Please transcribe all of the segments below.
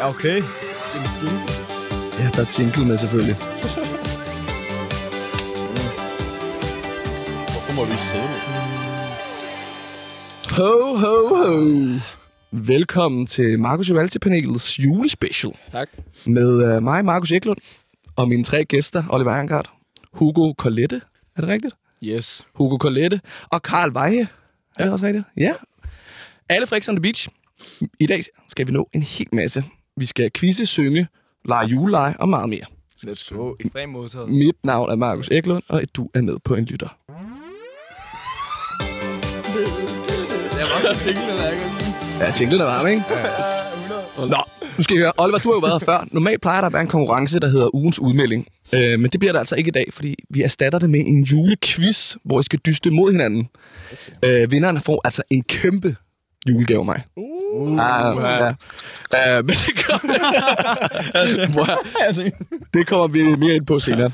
Okay. Ja, der er jingle med selvfølgelig. Hvorfor må vi sidde? Ho, ho, ho. Velkommen til Markus Rivalti-panelets julespecial. Tak. Med uh, mig, Markus Eklund, og mine tre gæster, Oliver Erngard, Hugo Colette, er det rigtigt? Yes. Hugo Colette og Karl Veje. Er det også rigtigt? Ja. Alle fra X on the Beach. I dag skal vi nå en hel masse. Vi skal quizze, synge, lege juleleje og meget mere. Let's go. Ekstremt modtaget. Mit navn er Markus Eklund, og du er med på en lytter. Det var ikke Ja, jinglen er varm, ikke? Nå, nu skal I høre. Oliver, du har jo været her før. Normalt plejer der at være en konkurrence, der hedder ugens udmelding. Øh, men det bliver der altså ikke i dag, fordi vi erstatter det med en julequiz, hvor I skal dyste mod hinanden. Okay. Øh, vinderen får altså en kæmpe julegave af mig. Uh, ah, ja. Uh, men det kommer, det kommer vi mere ind på senere.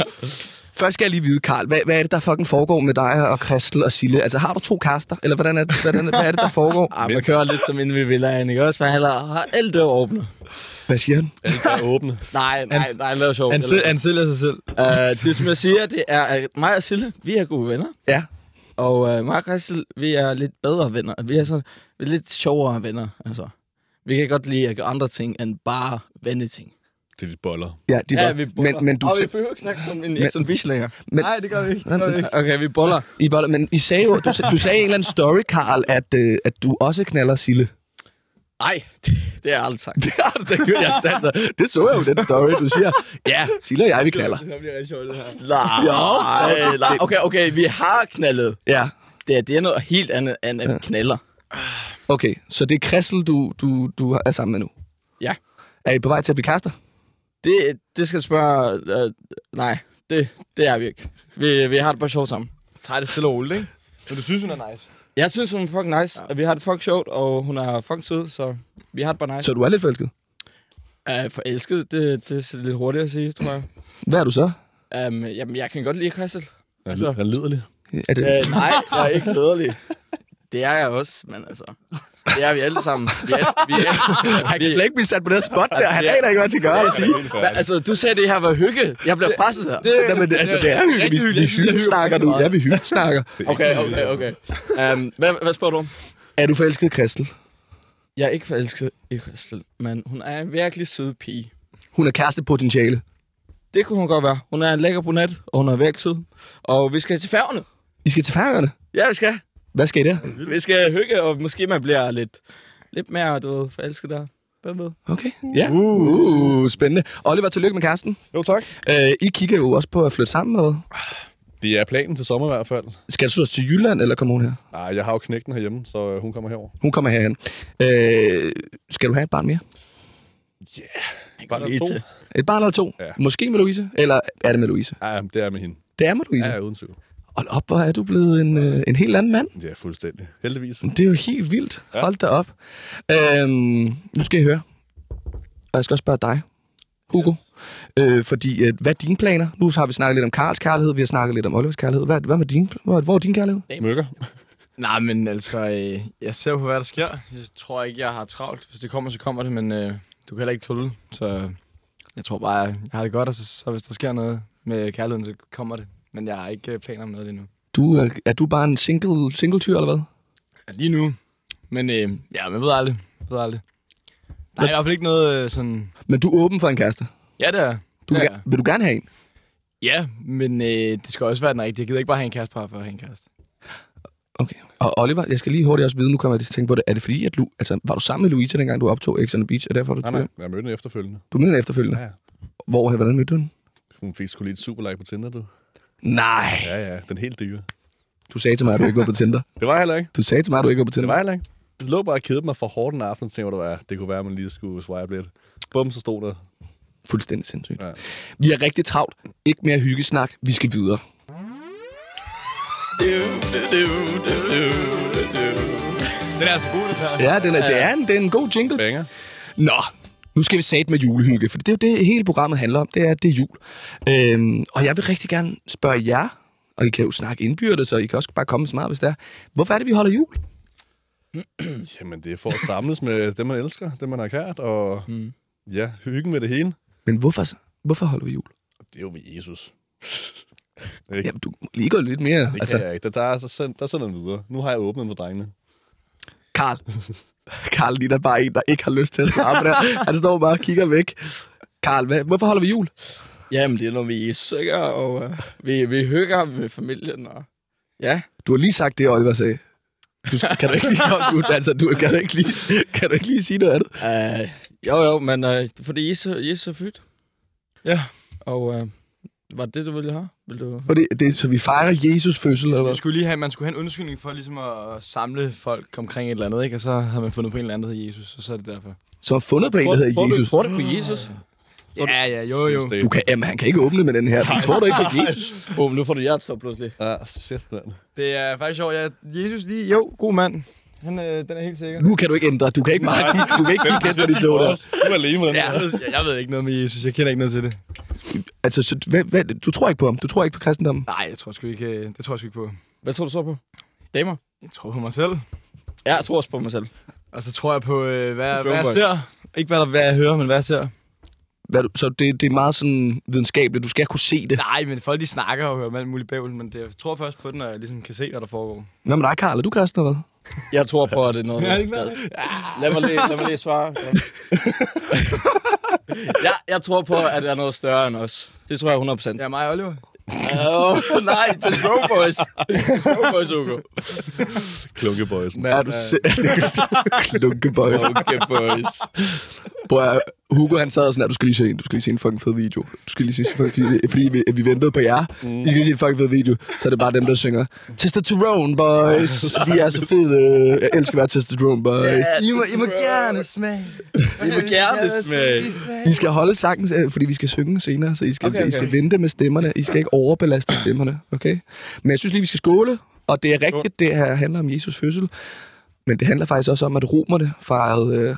Først skal jeg lige vide, Karl, hvad, hvad er det, der fucking foregår med dig og Kristel og Sille? Altså, har du to kærester, eller hvordan er det, hvordan, hvad er det, der foregår? Ah, man kører lidt som inden vi vil have, ikke også? For han har alle døre åbne. Hvad siger han? Alt er åbne. Nej, nej, nej, det er sjovt. Han, sil- han sælger sig selv. Uh, det, som jeg siger, det er, at mig og Sille, vi er gode venner. Ja. Og uh, mig og Christel, vi er lidt bedre venner. Vi er, sådan, lidt sjovere venner. Altså. Vi kan godt lide at gøre andre ting, end bare venneting. Til de boller. Ja, de Ja, var, vi boller. men, men du, Og vi behøver ikke snakke som en Men- Exxon men, Nej, det gør vi ikke. Det gør vi ikke. Okay, vi boller. I boller, men I sagde jo, du, sag- du sagde i en eller anden story, Karl, at, øh, at du også knaller Sille. Nej, det, det har jeg aldrig sagt. Det har du da gjort, jeg sagde. Det så jeg jo, den story, du siger. Ja, Sille og jeg, vi knaller. Det bliver rigtig sjovt, det her. Nej, Jo. nej. Okay, okay, vi har knaldet. Ja, Det er, det er noget helt andet, end at vi knaller. Okay. Så det er Kressel, du, du, du er sammen med nu? Ja. Er I på vej til at blive kaster? Det, det skal jeg spørge... Øh, nej, det, det er vi ikke. Vi, vi har det bare sjovt sammen. Tag det stille og roligt, ikke? Men du synes, hun er nice. Jeg synes, hun er fucking nice, ja. og vi har det fucking sjovt, og hun er fucking sød, så vi har det bare nice. Så du er lidt forelsket? Uh, forelsket, det, det er lidt hurtigt at sige, tror jeg. Hvad er du så? Um, jamen, jeg kan godt lide Christel. Han, Altså- han lider lidt. Er det, Uh, nej, jeg er ikke lederlig. Det er jeg også, men altså... Det er vi alle sammen. Vi er, vi er, han kan slet ikke blive sat på det spot der. Han aner ikke, hvad han skal gøre. Hva, færdig. altså, du sagde, det her var hygge. Jeg bliver presset her. Men det, altså, det er hyggeligt. Vi, vi hyggesnakker nu. Ja, vi hyggesnakker. Okay, okay, okay. Um, hvad, hvad spørger du om? Er du forelsket i Kristel? Jeg er ikke forelsket i Christel, men hun er en virkelig sød pige. Hun er kærestepotentiale. Det kunne hun godt være. Hun er en lækker brunette, og hun er virkelig sød. Og vi skal til færgerne. I skal til færøerne. Ja, vi skal. Hvad skal I der? Vi skal hygge, og måske man bliver lidt, lidt mere, du ved, forelsket der. Hvem ved? Okay. Ja. Uh, spændende. Oliver, tillykke med kæresten. Jo, tak. Uh, I kigger jo også på at flytte sammen med. Det er planen til sommer i hvert fald. Skal du så til Jylland, eller kommer hun her? Nej, jeg har jo knægten herhjemme, så øh, hun kommer herover. Hun kommer herhen. Uh, skal du have et barn mere? Bare lige to. til. Et barn eller to? Ja. Måske med Louise? Eller er det med Louise? Ja, det er med hende. Det er med Louise. Ja, Ja. ja uden tvivl. Hold op, hvor er du blevet en, øh, en helt anden mand. Det er fuldstændig. Heldigvis. Det er jo helt vildt. Hold da op. Øhm, nu skal jeg høre. Og jeg skal også spørge dig, Hugo. Øh, fordi, øh, hvad er dine planer? Nu har vi snakket lidt om Karls kærlighed, vi har snakket lidt om Olivers kærlighed. Hvad, hvad med din, hvor, hvor er din kærlighed? Smykker. Nej, men altså, øh, jeg ser på, hvad der sker. Jeg tror ikke, jeg har travlt. Hvis det kommer, så kommer det, men øh, du kan heller ikke kulde. Så jeg tror bare, jeg har det godt, og så, så hvis der sker noget med kærligheden, så kommer det. Men jeg har ikke øh, planer om noget lige nu. Du, øh, er du bare en single, single tyr, eller hvad? Ja, lige nu. Men øh, ja, man ved aldrig. Jeg ved aldrig. Der er i hvert fald ikke noget øh, sådan... Men du er åben for en kæreste. Ja, det er. Du ja, vil, ja. vil du gerne have en? ja, men øh, det skal også være den rigtige. Jeg gider ikke bare have en kæreste bare for at have en kæreste. Okay. Og Oliver, jeg skal lige hurtigt også vide, nu kommer jeg til at tænke på det. Er det fordi, at du, altså, var du sammen med Louise, dengang du optog X on the Beach? Er det derfor, du Nej, nej. Jeg mødte hende efterfølgende. Du mødte hende efterfølgende. Ja, ja. Hvor, hvordan mødte du hende? Hun fik sgu lige et superlike på Tinder, du. Nej. Ja, ja. Den helt dyre. Du sagde til mig, at du ikke var på Tinder. Det var jeg heller ikke. Du sagde til mig, at du ikke var på Tinder. Det var jeg heller ikke. Det lå bare og kedede mig for hårdt en aften, tænkte, du er. Det kunne være, at man lige skulle swipe lidt. Bum, så stod der. Fuldstændig sindssygt. Ja. Vi er rigtig travlt. Ikke mere hyggesnak. Vi skal videre. Den er altså god, det her. Ja, den er, det, er en, det er en god jingle. Banger. Nå, nu skal vi sat med julehygge, for det er jo det, hele programmet handler om. Det er, at det er jul. Øhm, og jeg vil rigtig gerne spørge jer, og I kan jo snakke indbyrdes, og I kan også bare komme så meget, hvis det er. Hvorfor er det, vi holder jul? Jamen, det er for at samles med dem, man elsker, dem, man har kært, og Mm. ja, hyggen med det hele. Men hvorfor, hvorfor holder vi jul? Det er jo ved Jesus. Ikke? Jamen, du gå lidt mere. Det kan Altså, jeg ikke. Der, der, er, så send, der sender den videre. Nu har jeg åbnet for drengene. Karl. Karl ligner bare en, der ikke har lyst til at svare på det. Han står bare og kigger væk. Karl, hvad, hvorfor holder vi jul? Jamen, det er, når vi er søger, og uh, vi, vi hygger med familien. Og... Ja, Du har lige sagt det, Oliver sagde. Du, kan du ikke lige, du, altså, du, kan, du ikke lige, kan du ikke lige sige noget andet? uh, jo jo, men uh, fordi Jesus, Jesus er født. Ja. Og uh, var det det, du ville have? Vil du... Fordi det, så vi fejrer Jesus fødsel, eller hvad? Man skulle lige have, man skulle have en undskyldning for ligesom at samle folk omkring et eller andet, ikke? Og så har man fundet på en eller anden, der hedder Jesus, og så er det derfor. Som har fundet på en, der hedder Jesus. Tror du på Jesus? Ja, ja, jo, jo. Du kan, jamen, han kan ikke åbne med den her. Du tror du ikke på Jesus? Åh, oh, nu får du hjertestop pludselig. Ah, shit, mand. Det er faktisk sjovt. Ja, Jesus lige, jo, god mand. Han, øh, den er helt sikker. Nu kan du ikke ændre. Du kan ikke bare kigge, du kan ikke kigge efter de to der. Du er alene med Ja. Jeg, jeg ved ikke noget med Jesus. Jeg kender ikke noget til det. Altså, så, hvad, hvad, du tror ikke på ham? Du tror ikke på kristendommen? Nej, jeg tror sgu ikke, øh, det tror jeg sgu ikke på. Hvad tror du så på? Damer? Jeg tror på mig selv. Ja, jeg tror også på mig selv. Og så tror jeg på, øh, hvad, På hvad jeg ser. Ikke hvad, der, hvad jeg hører, men hvad jeg ser. Hvad, du- så det, det er meget sådan videnskabeligt. Du skal kunne se det. Nej, men folk de snakker og hører om alt muligt bævl, men det, jeg tror først på den, når jeg ligesom kan se, hvad der foregår. Hvad med dig, Karl? Er du kristen eller hvad? Jeg tror på, at det er noget... Ja, det er? Lad mig lige, lad mig lige svare. Ja. jeg, jeg tror på, at der er noget større end os. Det tror jeg 100 procent. Ja, mig og Oliver. Oh, nej, det er Stroke Boys. Stroke Boys, Hugo. Klunkeboysen. Men, Er du se- Klunke boys. Okay, boys. At, Hugo han sad og sådan, at du skal lige se en, du skal lige se en fucking fed video. Du skal lige se en fucking video, fordi vi, vi ventede på jer. Mm. I skal lige se en fucking fed video. Så er det bare dem, der synger, Testosterone boys. Vi er så fede. Jeg elsker at være testosterone boys. I må, I må gerne smage. I må gerne smage. I skal holde sangen, øh, fordi vi skal synge senere, så I skal, Okay, okay. I skal vente med stemmerne. I skal ikke overbelaste stemmerne, okay? Men jeg synes lige, vi skal skåle, og det er rigtigt, det her handler om Jesus fødsel. Men det handler faktisk også om, at romerne fejrede øh,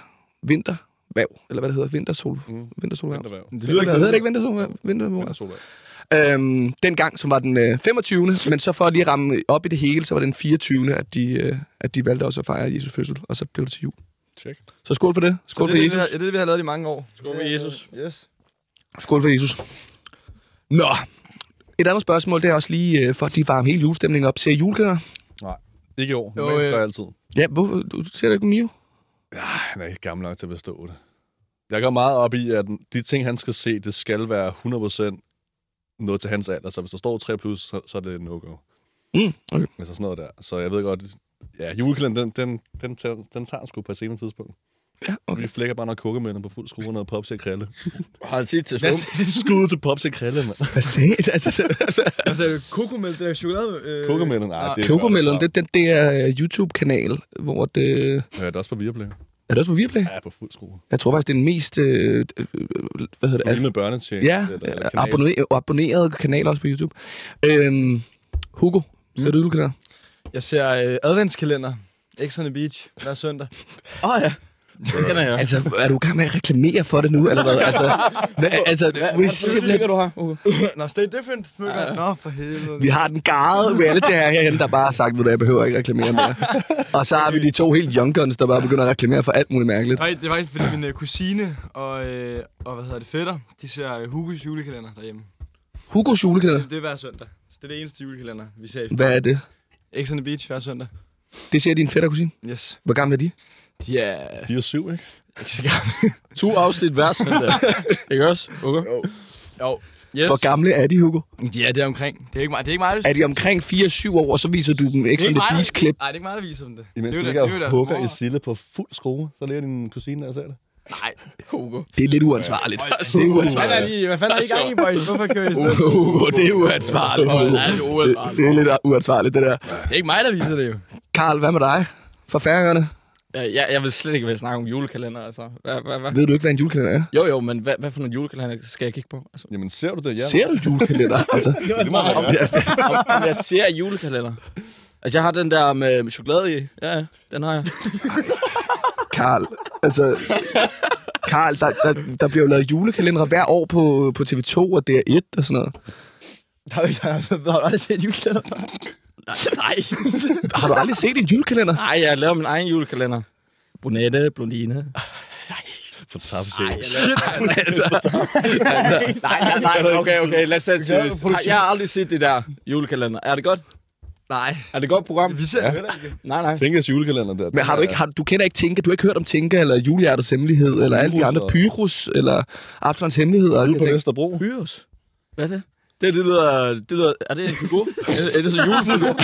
vintervæv, eller hvad det hedder, vintersol, Mm. vintersolvæv. Vintervæv. Det Hvad hedder det ikke vintersolvæv? Vintervæv. Vintersolvæv. Øhm, den gang, som var den øh, 25. Men så for at lige ramme op i det hele, så var det den 24. At de, øh, at de valgte også at fejre Jesus fødsel, og så blev det til jul. Check. Så skål for det. Skål Så for det, er det, Jesus. vi har, det er det, vi har lavet i mange år. Skål for Jesus. Yes. Skål for Jesus. Nå, et andet spørgsmål, det er også lige øh, for at de varme hele julestemningen op. Ser I julekalender? Ikke i år. Jo, Normalt øh. gør jeg altid. Ja, hvor, du ser du ikke Mio? Ja, han er ikke gammel nok til at forstå det. Jeg går meget op i, at de ting, han skal se, det skal være 100% noget til hans alder. Så hvis der står 3+, plus, så, så er det no-go. Mm, okay. Altså sådan noget der. Så jeg ved godt, ja, julekalenderen, den, den, den, tager, den tager han sgu på et senere tidspunkt. Ja, Okay. Vi flækker bare noget kokkemænd på fuld skrue og noget popsi og krille. Har han set til Stroke? Skud til popsi og krille, mand. Hvad sagde I? altså, altså, kokomælk, det der chokolade... Øh, Kokkemænd, nej, det er... Cocomelon, det, det, det er øh, YouTube-kanal, hvor det... Ja, det er også på Viaplay. Er det også på Viaplay? Ja, på fuld skrue. Jeg tror faktisk, det er den mest... Øh, øh, hvad hedder Det er det? med børnetjek. Ja, abonneret, abonneret kanal også på YouTube. Øhm, Hugo, ser du julekalender? Jeg ser øh, adventskalender. X on the Beach hver søndag. Åh oh, ja. Det kender jeg. Altså, er du i gang med at reklamere for det nu, eller hvad? Altså, hvad, altså Hvad vi, er simpelthen, du har, Hugo? Nå, stay different, smykker. Ja, ja. Nå, for helvede. vi har den garede reality her herinde, der bare har sagt, at jeg behøver ikke reklamere mere. Og så har vi de to helt young guns, der bare begynder at reklamere for alt muligt mærkeligt. Nej, det er faktisk, fordi min øh, kusine og, øh, og hvad hedder det, fætter, de ser øh, Hugos julekalender derhjemme. Hugos julekalender, Det, det er hver søndag. Så det er det eneste julekalender, vi ser i hvad er det? X on the Beach hver søndag. Det ser din fætter kusine. Yes. Hvor gamle er de? De er 4-7, ikke? ikke så gamle. To afsnit hver søndag. Ikke også, Hugo? Jo. Yes. Hvor gamle er de, Hugo? De er der omkring. Det er ikke mig, det er ikke mig, der Er de omkring 4-7 år, og så viser du dem ikke det er sådan ikke et beach-klip? Nej, det er ikke mig, der viser dem det. Imens det du er ligger jo det er jo og hugger i sille på fuld skrue, så lærer din kusine, der ser det. Nej. Hugo. Det er lidt uansvarligt. Øj, Det er Hvad fanden er uansvarligt. hvad fanden er i gang i, boys? Hvorfor kører I sådan? Hugo, det er uansvarligt. Hugo. Det er Det, det er lidt uansvarligt, det der. Det er ikke mig, der viser det jo. Karl, hvad med dig? For færingerne? Ja, jeg, jeg vil slet ikke vil snakke om julekalender, altså. Hvad, hvad, hvad? Ved du ikke, hvad en julekalender er? Jo, jo, men hvad, hvad for nogle julekalender skal jeg kigge på? Altså, Jamen, ser du det? Ja. Ser du julekalender? Altså, Det må om, jeg, om jeg ser julekalender. Altså, jeg har den der med, med chokolade i. Ja, ja, den har jeg. Karl, altså... Karl, der, der, der bliver jo lavet julekalendere hver år på, på TV2 og DR1 og sådan noget. Er der har du aldrig set julekalender. Nej. Har du aldrig set en julekalender? Nej, jeg laver min egen julekalender. Brunette, blondine. Fantastisk. Nej, nej, nej, okay, okay, lad os tage det seriøst. Jeg har aldrig set det der julekalender. Er det godt? Nej. Er det et godt program? Vi ser ja. heller ikke. Nej, nej. Tænkes julekalender der. Men har du ikke, har, du kender ikke Tinka, du har ikke hørt om Tinka, eller Julehjertets Hemmelighed, eller alle de andre Pyrus, eller Absalons Hemmelighed, Ude de på. Vesterbro. Pyrus. Hvad er det? Det, det, lyder, det lyder, er det en figur? er, er det så julefigur?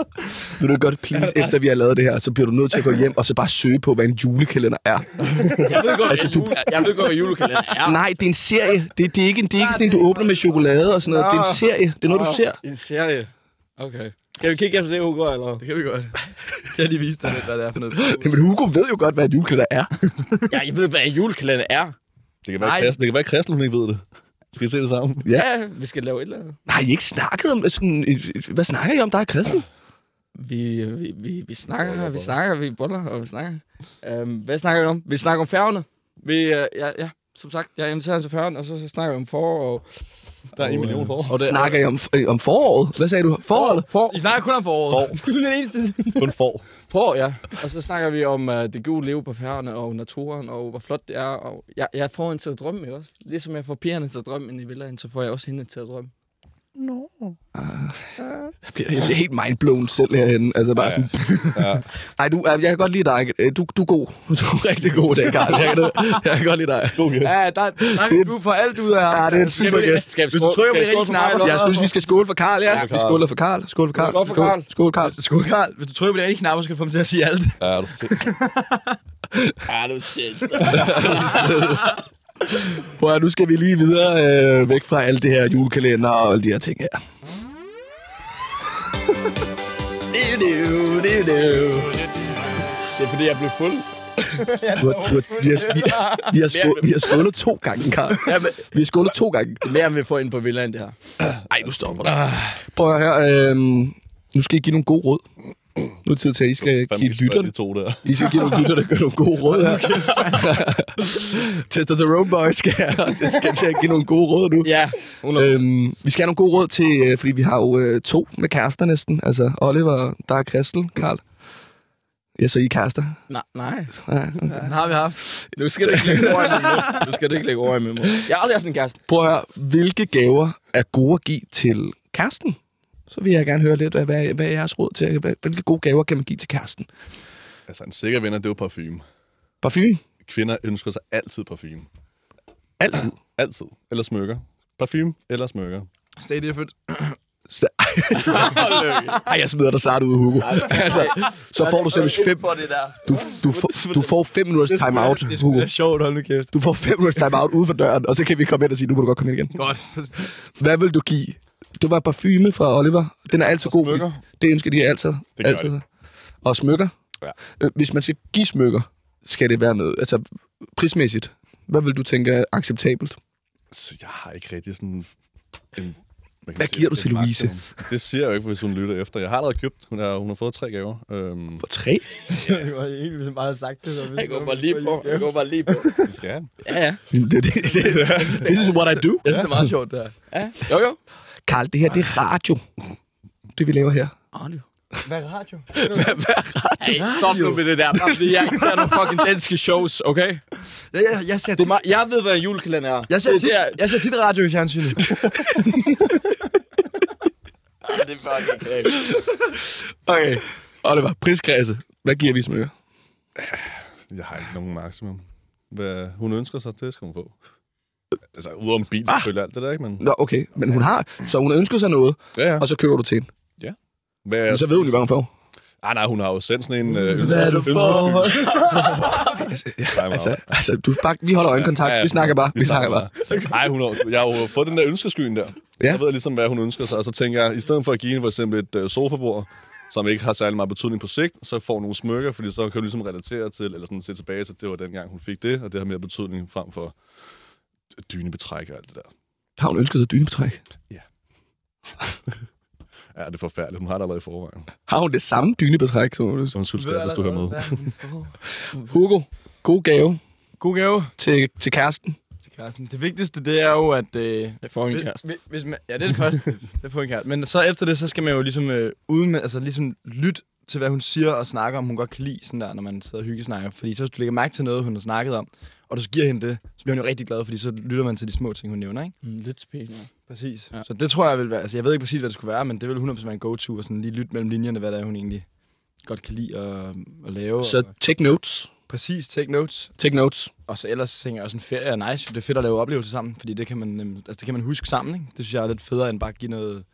Vil du godt, please, efter vi har lavet det her, så bliver du nødt til at gå hjem og så bare søge på, hvad en julekalender er. Jeg ved godt, altså, du... jeg ved godt, hvad julekalender er. Nej, det er en serie. Det, det er ikke, det er ikke sådan en, du åbner med chokolade og sådan noget. Det er en serie. Det er noget, du ser. En serie. Okay. Skal vi kigge efter det, Hugo, eller? Det kan vi godt. Jeg har lige vist dig, lidt, hvad det er for noget. Men Hugo ved jo godt, hvad en julekalender er. Ja, jeg ved, hvad en julekalender er. Det kan være, Nej. Christel, det kan være, Christel, hun ikke ved det. Skal I se det sammen? Ja. Vi skal lave et eller andet. Har I ikke snakket om sådan... et- Hvad snakker I om, der er Christel? Vi, vi, vi, vi snakker, vi snakker, vi boller, og vi snakker. Um, hvad snakker vi om? Vi snakker om færgerne. Vi, uh, ja, ja, som sagt, jeg inviterer til færgen, og så, så snakker vi om forår. Og, Der er en million for. og det, Snakker I om, øh, om foråret? Hvad sagde du? Foråret? For, I snakker kun om foråret. For. Kun den eneste. Kun for. forår, ja. Og så snakker vi om uh, det gode liv på færgerne, og naturen, og hvor flot det er. Og jeg, jeg får hende til at drømme, ikke også? Ligesom jeg får pigerne til at drømme ind i villaen, så får jeg også hende til at drømme. Jeg bliver, jeg bliver helt mindblown selv herinde. Altså bare sådan... Ja. Ej, du, jeg kan godt lide dig. Øh, Du, du er god. Du er rigtig god, det Karl. Jeg kan, jeg kan godt lide dig. God gæst. Ja, der, der kan du få alt ud af ham. Ja, det er en super gæst. Skal vi skåle, skal vi skåle for eller Jeg synes, vi skal skåle for Karl, ja. Vi skåler for Karl. Skål for Karl. Skål for Karl. Skål, Karl. Skål, Karl. Hvis du trykker på de rigtige knapper, skal du få ham til at sige alt. Ja, er du sind- Ja, du er sindssygt. Prøv at, nu skal vi lige videre øh, væk fra alt det her julekalender og alle de her ting her. Det er fordi, jeg blev fuld. Du har, du har, vi, har, vi, vi, har skål, vi har skålet to gange, Karl. Vi har skålet to gange. er mere, end vi får ind på villaen, det her. Ej, nu stopper det. Prøv at høre, øh, nu skal I give nogle gode råd. Nu er det tid til, at I skal give lytterne. de to der. I skal give nogle lytter, der gør nogle gode råd her. Testosterone Boys skal, jeg skal til at give nogle gode råd nu. Ja, 100. Øhm, vi skal have nogle gode råd til, øh, fordi vi har jo øh, to med kærester næsten. Altså Oliver, der er Christel, Karl. Ja, så I er kærester. Nej, nej. Ja, okay. Den har vi haft. Nu skal du ikke lægge ord i min mund. Nu skal du ikke lægge ord i min mund. Jeg har aldrig haft en kæreste. Prøv at høre, hvilke gaver er gode at give til kæresten? Så vil jeg gerne høre lidt, hvad, hvad, er jeres råd til? Hvad- Hvilke gode gaver kan man give til kæresten? Altså, en sikker vinder, det er jo parfume. Parfume? Kvinder ønsker sig altid parfume. Altid. Altid. Eller smykker. Parfume eller smykker. Stay different. Ej, jeg smider dig sart ud, Hugo. altså, så får du seriøst fem, du, du, får, du får fem minutters time-out, Det er Hugo. sjovt, hold nu kæft. Du får fem minutters time-out ude for døren, og så kan vi komme ind og sige, nu må du godt komme ind igen. Godt. Hvad vil du give? Det var parfume fra Oliver. Den er altid Og god. smykker. Det ønsker de altid. gør altid. de. Og smykker. Ja. Øh, Hvis man skal give smykker, skal det være noget, altså prismæssigt. Hvad vil du tænke er acceptabelt? Så jeg har ikke rigtig sådan en... Hvad sige, giver du til Louise? maksimum. Det siger jeg jo ikke, hvis hun lytter efter. Jeg har allerede købt. Hun har, hun har fået tre gaver. Øhm, For tre? det var helt vildt meget sagt det. Så Jeg går bare lige på. Jeg går bare lige på. det skal han. Ja, ja. Det, det, det, this is what I do. Jeg det er meget sjovt, det her. ja. Jo, jo. Karl, det her, det er radio. Det vi laver her. Radio. Hvad er radio? Hey, stop nu med det der. Bare fordi jeg ikke ser nogle fucking danske shows, okay? Jeg, jeg, jeg, ser, Det er meget, jeg ved, hvad en julekalender er. jeg, ser det, tit, er- jeg ser tit radio i fjernsynet. det er fucking kæft. Okay. Oliver, priskredse. Hvad giver vi smykker? Jeg har ikke nogen maksimum. Hvad hun ønsker sig, det skal hun få. Altså, udover bil, selvfølgelig alt det der, ikke? Men, Nå, okay. Men hun har, så hun ønsker sig noget, ja, ja. og så køber du til hende. Hvad, Men så ved hun jo, hvad hun får. Ah, nej, hun har jo sendt sådan en... Øh, Hvad er du for? Altså, ja, altså, altså du bare, vi holder øjenkontakt. Vi snakker bare. Vi snakker bare. Nej, hun har, jeg har jo fået den der ønskeskyen der. Ja. Jeg ved ligesom, hvad hun ønsker sig. Og så tænker jeg, i stedet for at give hende for eksempel et øh, sofabord, som ikke har særlig meget betydning på sigt, så får hun nogle smykker, fordi så kan hun ligesom relatere til, eller sådan se tilbage til, at det var dengang, hun fik det, og det har mere betydning frem for dynebetræk og alt det der. Har hun ønsket sig dynebetræk? Ja, det er forfærdeligt. Hun har det allerede i forvejen. Har hun det samme dynebetræk? Som hun Så undskyld, skat, hvis du hører med. Hugo, god gave God gave til, til kæresten. til kæresten. Det vigtigste, det er jo, at... Øh, Jeg får en kæreste. hvis- Hvis man, ja, det er det første. det er at få en kæreste. Men så efter det, så skal man jo ligesom, øh, uden, altså, ligesom lytte til, hvad hun siger og snakker om, hun godt kan lide, sådan der, når man sidder og hyggesnakker. Fordi så hvis du lægger mærke til noget, hun har snakket om, og du så giver hende det, så bliver hun jo rigtig glad, fordi så lytter man til de små ting, hun nævner, ikke? Mm, lidt spændende. ja. Præcis. Ja. Så det tror jeg vil være, altså jeg ved ikke præcis, hvad det skulle være, men det vil 100% være en go-to, og sådan lige lytte mellem linjerne, hvad det er, hun egentlig godt kan lide at, at lave. Så og, take notes. præcis, take notes. Take notes. Og så ellers tænker jeg også, en ferie er nice. Det er fedt at lave oplevelser sammen, fordi det kan man, øhm, altså det kan man huske sammen. Ikke? Det synes jeg er lidt federe, end bare at give noget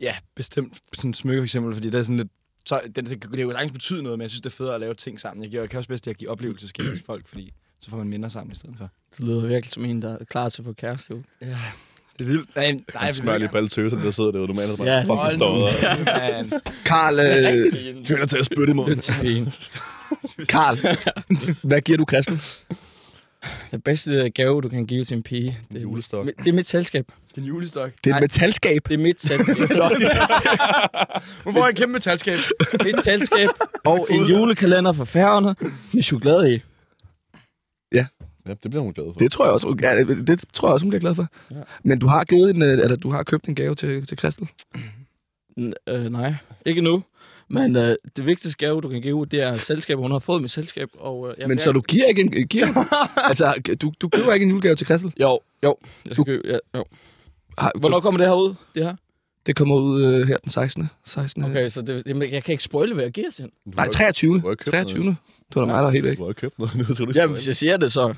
ja, bestemt sådan smykke for eksempel, fordi det er sådan lidt så det, det, det kan jo sagtens betyde noget, men jeg synes, det er federe at lave ting sammen. Jeg, giver, jeg kan også bedst at give oplevelser til folk, fordi så får man minder sammen i stedet for. Det lyder virkelig som en, der er klar til at få kæreste. ud. Ja, det er vildt. Nej, nej, Han smører lige på alle tøserne, der sidder derude. Du mener, Ja, ja, fucking står der. Karl, øh, Hører til at spytte i munden. Lidt spændende. Karl, hvad giver du Christel? Den bedste gave, du kan give til en pige, det er, Julestok. mit, det er mit selskab. Det er en julestok. Det er et metalskab. Det er mit selskab. Hun får en kæmpe metalskab. mit selskab og en julekalender for færgerne med chokolade i. Ja, det bliver hun glad for. Det tror jeg også, ja, det tror jeg også, hun bliver glad for. Ja. Men du har givet en, øh, eller du har købt en gave til, til Christel. N- øh, nej, ikke nu. Men øh, det vigtigste gave, du kan give, det er selskab. Hun har fået mit selskab. Og, øh, jeg Men vil- så du giver ikke en... Giver, altså, du, du køber ikke en julegave til Christel? Jo, jo. Jeg skal købe, ja, jo. Har, Hvornår kommer det her ud, det her? Det kommer ud øh, her den 16. 16. Okay, så det, jamen, jeg kan ikke spoile, hvad jeg giver til. Du Nej, har- 23. Du har ikke købt 23. Det var da mig, der var helt væk. Du har ikke købt noget. Nu skal du Jamen, hvis jeg siger det, så,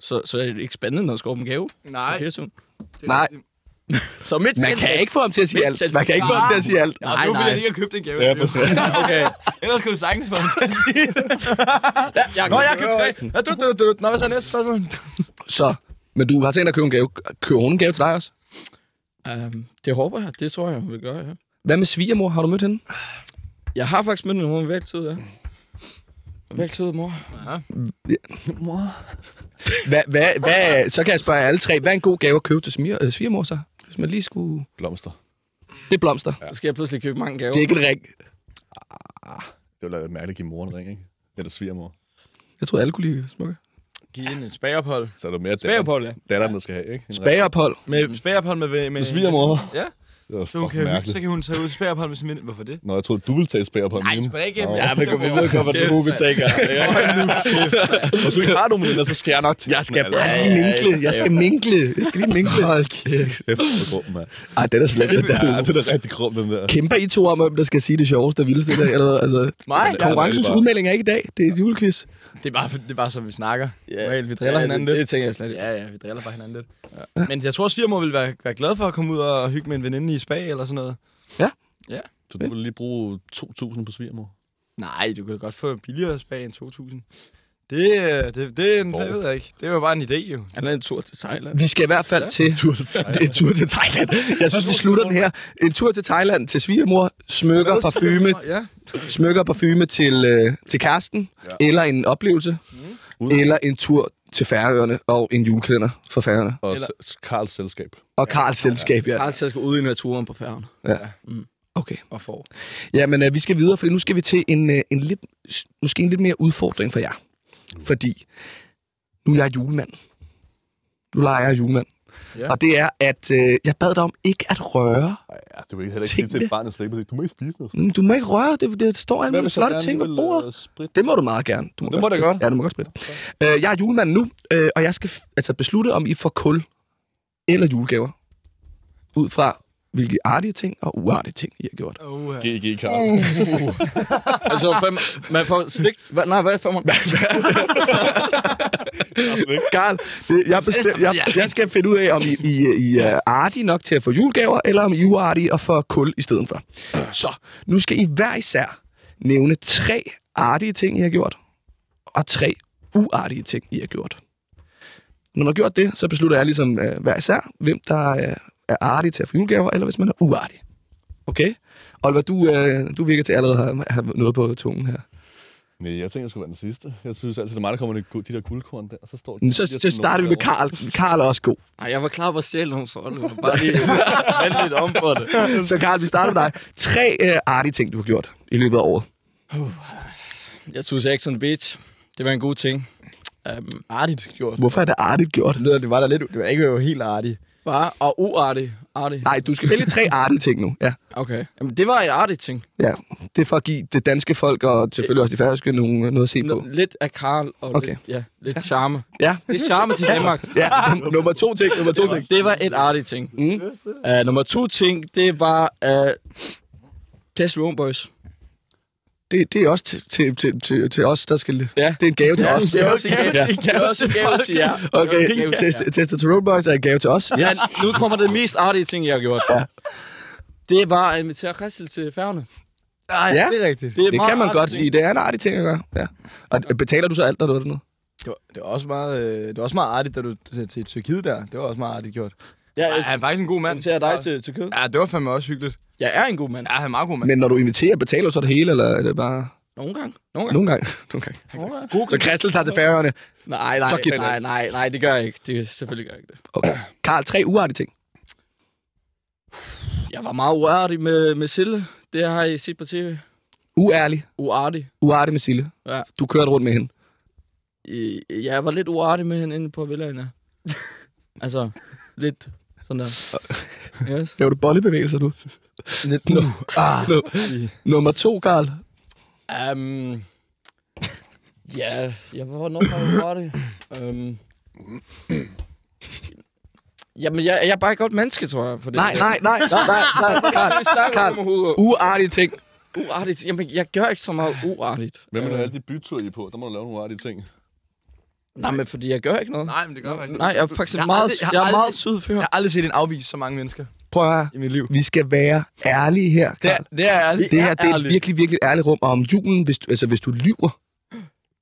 så, så er det ikke spændende, når jeg skal åbne en gave. Nej. Okay, så. det er Nej. så mit Man kan ikke få ham til at sige alt. Man kan ikke få ham til at sige alt. Nej, Nej, nu vil nej. jeg ikke have købt en gave. Ja. Okay. Ellers skulle du sagtens få ham til at sige det. Ja, jeg Nå, jeg har købt tre. Ja, du, du, du. Nå, hvad så er næste spørgsmål? Så, men du har tænkt dig at købe en gave. Køber hun en gave til dig også? Um, det håber jeg. Det tror jeg, hun vil gøre, ja. Hvad med svigermor? Har du mødt hende? Jeg har faktisk mødt hende, hun er virkelig sød, ja. Virkelig sød, mor. Hvad, hvad, hvad, så kan jeg spørge alle tre. Hvad er en god gave at købe til sviger, øh, svigermor så? Hvis man lige skulle... Blomster. Det er blomster. Så skal jeg pludselig købe mange gaver. Det er ikke en ring. Det ville da være mærkeligt at give mor en ring, ikke? Eller svigermor. Jeg troede, alle kunne lide smukke. Giv hende et. Så er det mere Spageophold, ja. datteren, der skal have, ikke? En ring. Spageophold. Med spagophold med... med, Med svigermor. Ja, Det var så, hun fucking kan, mærkeligt. så kan hun tage ud til spagophold med sin veninde. Hvorfor det? Nå, jeg troede, du ville tage spære på Nej, sgu da ikke. Nå. Ja, men vi ved godt, hvad du tænker. Og så har du med så skal jeg nok Jeg skal den, bare lige minkle. Jeg skal minkle. Jeg skal lige minkle. Hold kæft. Ej, det er da slet ikke. Ja, det er da rigtig grum, den der. Kæmper I to om, hvem der skal sige det sjoveste og vildeste i dag? Eller, altså, Mig? konkurrencens udmelding er ikke i dag. Det er et julequiz. Det er bare, det er bare så, vi snakker. Ja. Normalt, vi driller hinanden det, lidt. det tænker jeg slet ikke. Ja, ja, vi driller bare hinanden lidt. Ja. Men jeg tror, svigermor ville være, være glad for at komme ud og hygge med en veninde i spa eller sådan noget. Så du vil lige bruge 2.000 på svigermor? Nej, du kan da godt få billigere spa end 2.000. Det, øh, det, det, er en- det ved jeg ikke. Det var bare en idé, jo. Han er en tur til Thailand. Vi skal i hvert fald til... Tur til Thailand. Det er en tur til Thailand. Jeg synes, vi slutter den her. En tur til Thailand til svigermor, smykker, parfume, Ja. smykker parfume til, øh, til kæresten, ja. eller en oplevelse, Uden- eller en tur til Færøerne og en julekalender for Færøerne. Og Eller- Karls selskab. Og Karls selskab, ja. Karl skal ud i naturen på færgen. Okay. Og får. Jamen, øh, vi skal videre, for nu skal vi til en, øh, en lidt, måske en lidt mere udfordring for jer. Fordi nu er jeg julemand. Nu leger jeg julemand. Ja. Og det er, at øh, jeg bad dig om ikke at røre. Ej, ja, du vil heller ikke sige til Tingene. et barn, at slippe Du må ikke spise noget. Mm, Du må ikke røre, det, det står alle flotte ting på bordet. øh, spritte? Det må du meget gerne. Du Det godt må det godt. Ja, du må godt spritte. Øh, jeg er julemand nu, øh, og jeg skal altså beslutte, om I får kul eller julegaver. Ud fra, hvilke artige ting og uartige ting, I har gjort. Oh, GG, Karl. Altså, fem, man får slik... Hvad, nej, hvad får man? Karl, det, jeg, bestem, jeg, jeg skal finde ud af, om I, I, I er artige nok til at få julegaver, eller om I er uartige og får kul i stedet for. Så, nu skal I hver især nævne tre artige ting, I har gjort, og tre uartige ting, I har gjort. Når man har gjort det, så beslutter jeg ligesom øh, hver især, hvem der øh, er artig til at få julegaver, eller hvis man er uartig. Okay? Oliver, du, øh, du virker til allerede at have, noget på tungen her. Nej, jeg tænker, jeg skulle være den sidste. Jeg synes altid, det er mig, der kommer med de der guldkorn der, og så står Men så, så starter vi med Karl. Karl er også god. Nej, jeg var klar på at stjæle nogen for det. Bare lige vente lidt om på det. Så Karl, vi starter med dig. Tre øh, artige ting, du har gjort i løbet af året. Jeg synes Sex on the Beach. Det var en god ting. Um, Artigt gjort. Hvorfor er det artigt gjort? Det lyder, det var da lidt... Det var ikke jo helt artigt. Var og uartig. Artig. Nej, du skal vælge tre artige ting nu. Ja. Okay. Jamen, det var et artigt ting. ja. Det er for at give det danske folk, og selvfølgelig også de færøske, nogen, noget at se på. N- lidt af Karl og Okay. lidt, ja, lidt charme. Ja. Lidt charme til Danmark. ja. num- nummer to ting. Nummer to ting. Det var et artigt ting. Mm. Uh, nummer to ting, det var uh, Classroom Boys. Det, det er også til, til, til, til, til os, der skal... Ja. Det er en gave til os. Det er også en gave, ja. det er også en gave til jer. Okay, gave til Testosterone Boys er en gave til os. Ja, nu kommer det mest artige ting, jeg har gjort. Ja. Det var at invitere Christel til færgerne. Nej, Ja. det er rigtigt. Det, er Det kan man godt ting. sige. Det er en artig ting at gøre. Ja. Og betaler du så alt, når du er dernede? Det var, det var også meget, øh, det var også meget artigt, da du til, til Tyrkiet der. Det var også meget artigt gjort. Ja, jeg han er faktisk en god mand. inviterer dig til, til kød. Ja, det var fandme også hyggeligt. Jeg er en god mand. Ja, han er en meget god mand. Men når du inviterer, betaler du så det hele, eller er det bare... Nogle gange. Nogle gange. Nogle gange. Nogle gange. Nogle gange. Så Christel tager til færøerne. Nej, nej, giv- nej, nej, nej, det gør jeg ikke. Det, selvfølgelig gør jeg ikke det. Okay. Karl, tre uartige ting. Jeg var meget uartig med, med Sille. Det har I set på tv. Uærlig. Uartig. Uartig med Sille. Ja. Du kørte rundt med hende. Jeg var lidt uartig med hende inde på villaen, altså, lidt sådan der. Yes. Laver du bollebevægelser, du? Lidt nu. Ah. Nu. Nummer to, Karl. Um, ja, jeg var nok var uartig. Um, jamen, jeg, jeg er bare et godt menneske, tror jeg. For det. Nej, nej, nej, nej, nej, nej, Karl. Vi snakker Karl. Uartige ting. Uartigt. Jamen, jeg gør ikke så meget uartigt. Hvem er der alle de byture, I på? Der må du lave nogle artige ting. Nej, men fordi jeg gør ikke noget. Nej, men det gør jeg faktisk Nej, jeg er faktisk Jeg meget, aldrig- jeg jeg er meget sød fyr. Jeg har aldrig set en afvis så mange mennesker Prøv at høre. i mit liv. Vi skal være ærlige her, Det er, Karl. det er ærligt. Det her det er et virkelig, virkelig ærligt rum. Og om julen, hvis du, altså, hvis du lyver,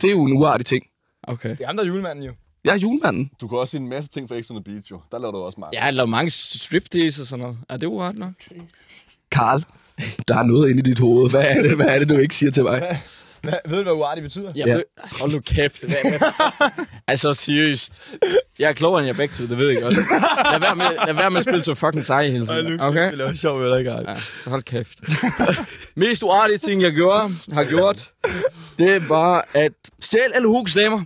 det er jo en uartig ting. Okay. Det er ham, der er julemanden jo. Jeg er julemanden. Du kan også sige en masse ting for X on the Beach, jo. Der laver du også meget. Jeg har lavet mange striptease og sådan noget. Er det uartigt nok? Karl, der er noget inde i dit hoved. Hvad er det, hvad er det du ikke siger til mig? Hvad, ved du, hvad uartigt betyder? Jeg Ja. ja. hold nu kæft. Altså, seriøst. Jeg er klogere end jeg begge to, det ved jeg godt. Lad være med, lad være med at spille så fucking sej hele tiden. Okay? Det er sjovt, eller ikke? Ja, så hold kæft. Mest uartige ting, jeg gjorde, har gjort, det var at stjæle alle Hugs damer.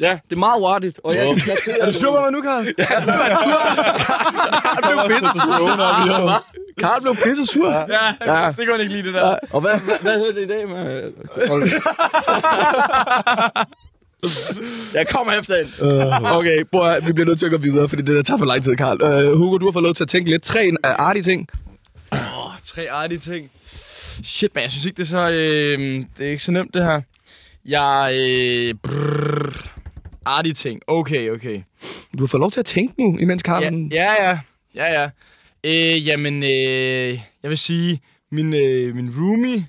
Ja, det er meget uartigt. Og jeg, jeg, jeg, Er du sur på mig nu, Karl? Karl blev pisse sur. Karl blev pisse sur. Ja, Ja. det går ikke lige, det der. Og hvad, hvad, hvad hedder det i dag med... Jeg kommer efter en. Okay, bror, vi bliver nødt til at gå videre, fordi det der tager for lang tid, Karl. Uh, Hugo, du har fået lov til at tænke lidt. Tre af artige ting. Åh, tre artige ting. Shit, men jeg synes ikke, det er så... Øh, det er ikke så nemt, det her. Jeg... Øh, brrr, artige ting. Okay, okay. Du har fået lov til at tænke nu, imens Karl... Ja, ja, ja. Ja, ja. Øh, jamen, øh, jeg vil sige, min, øh, min roomie,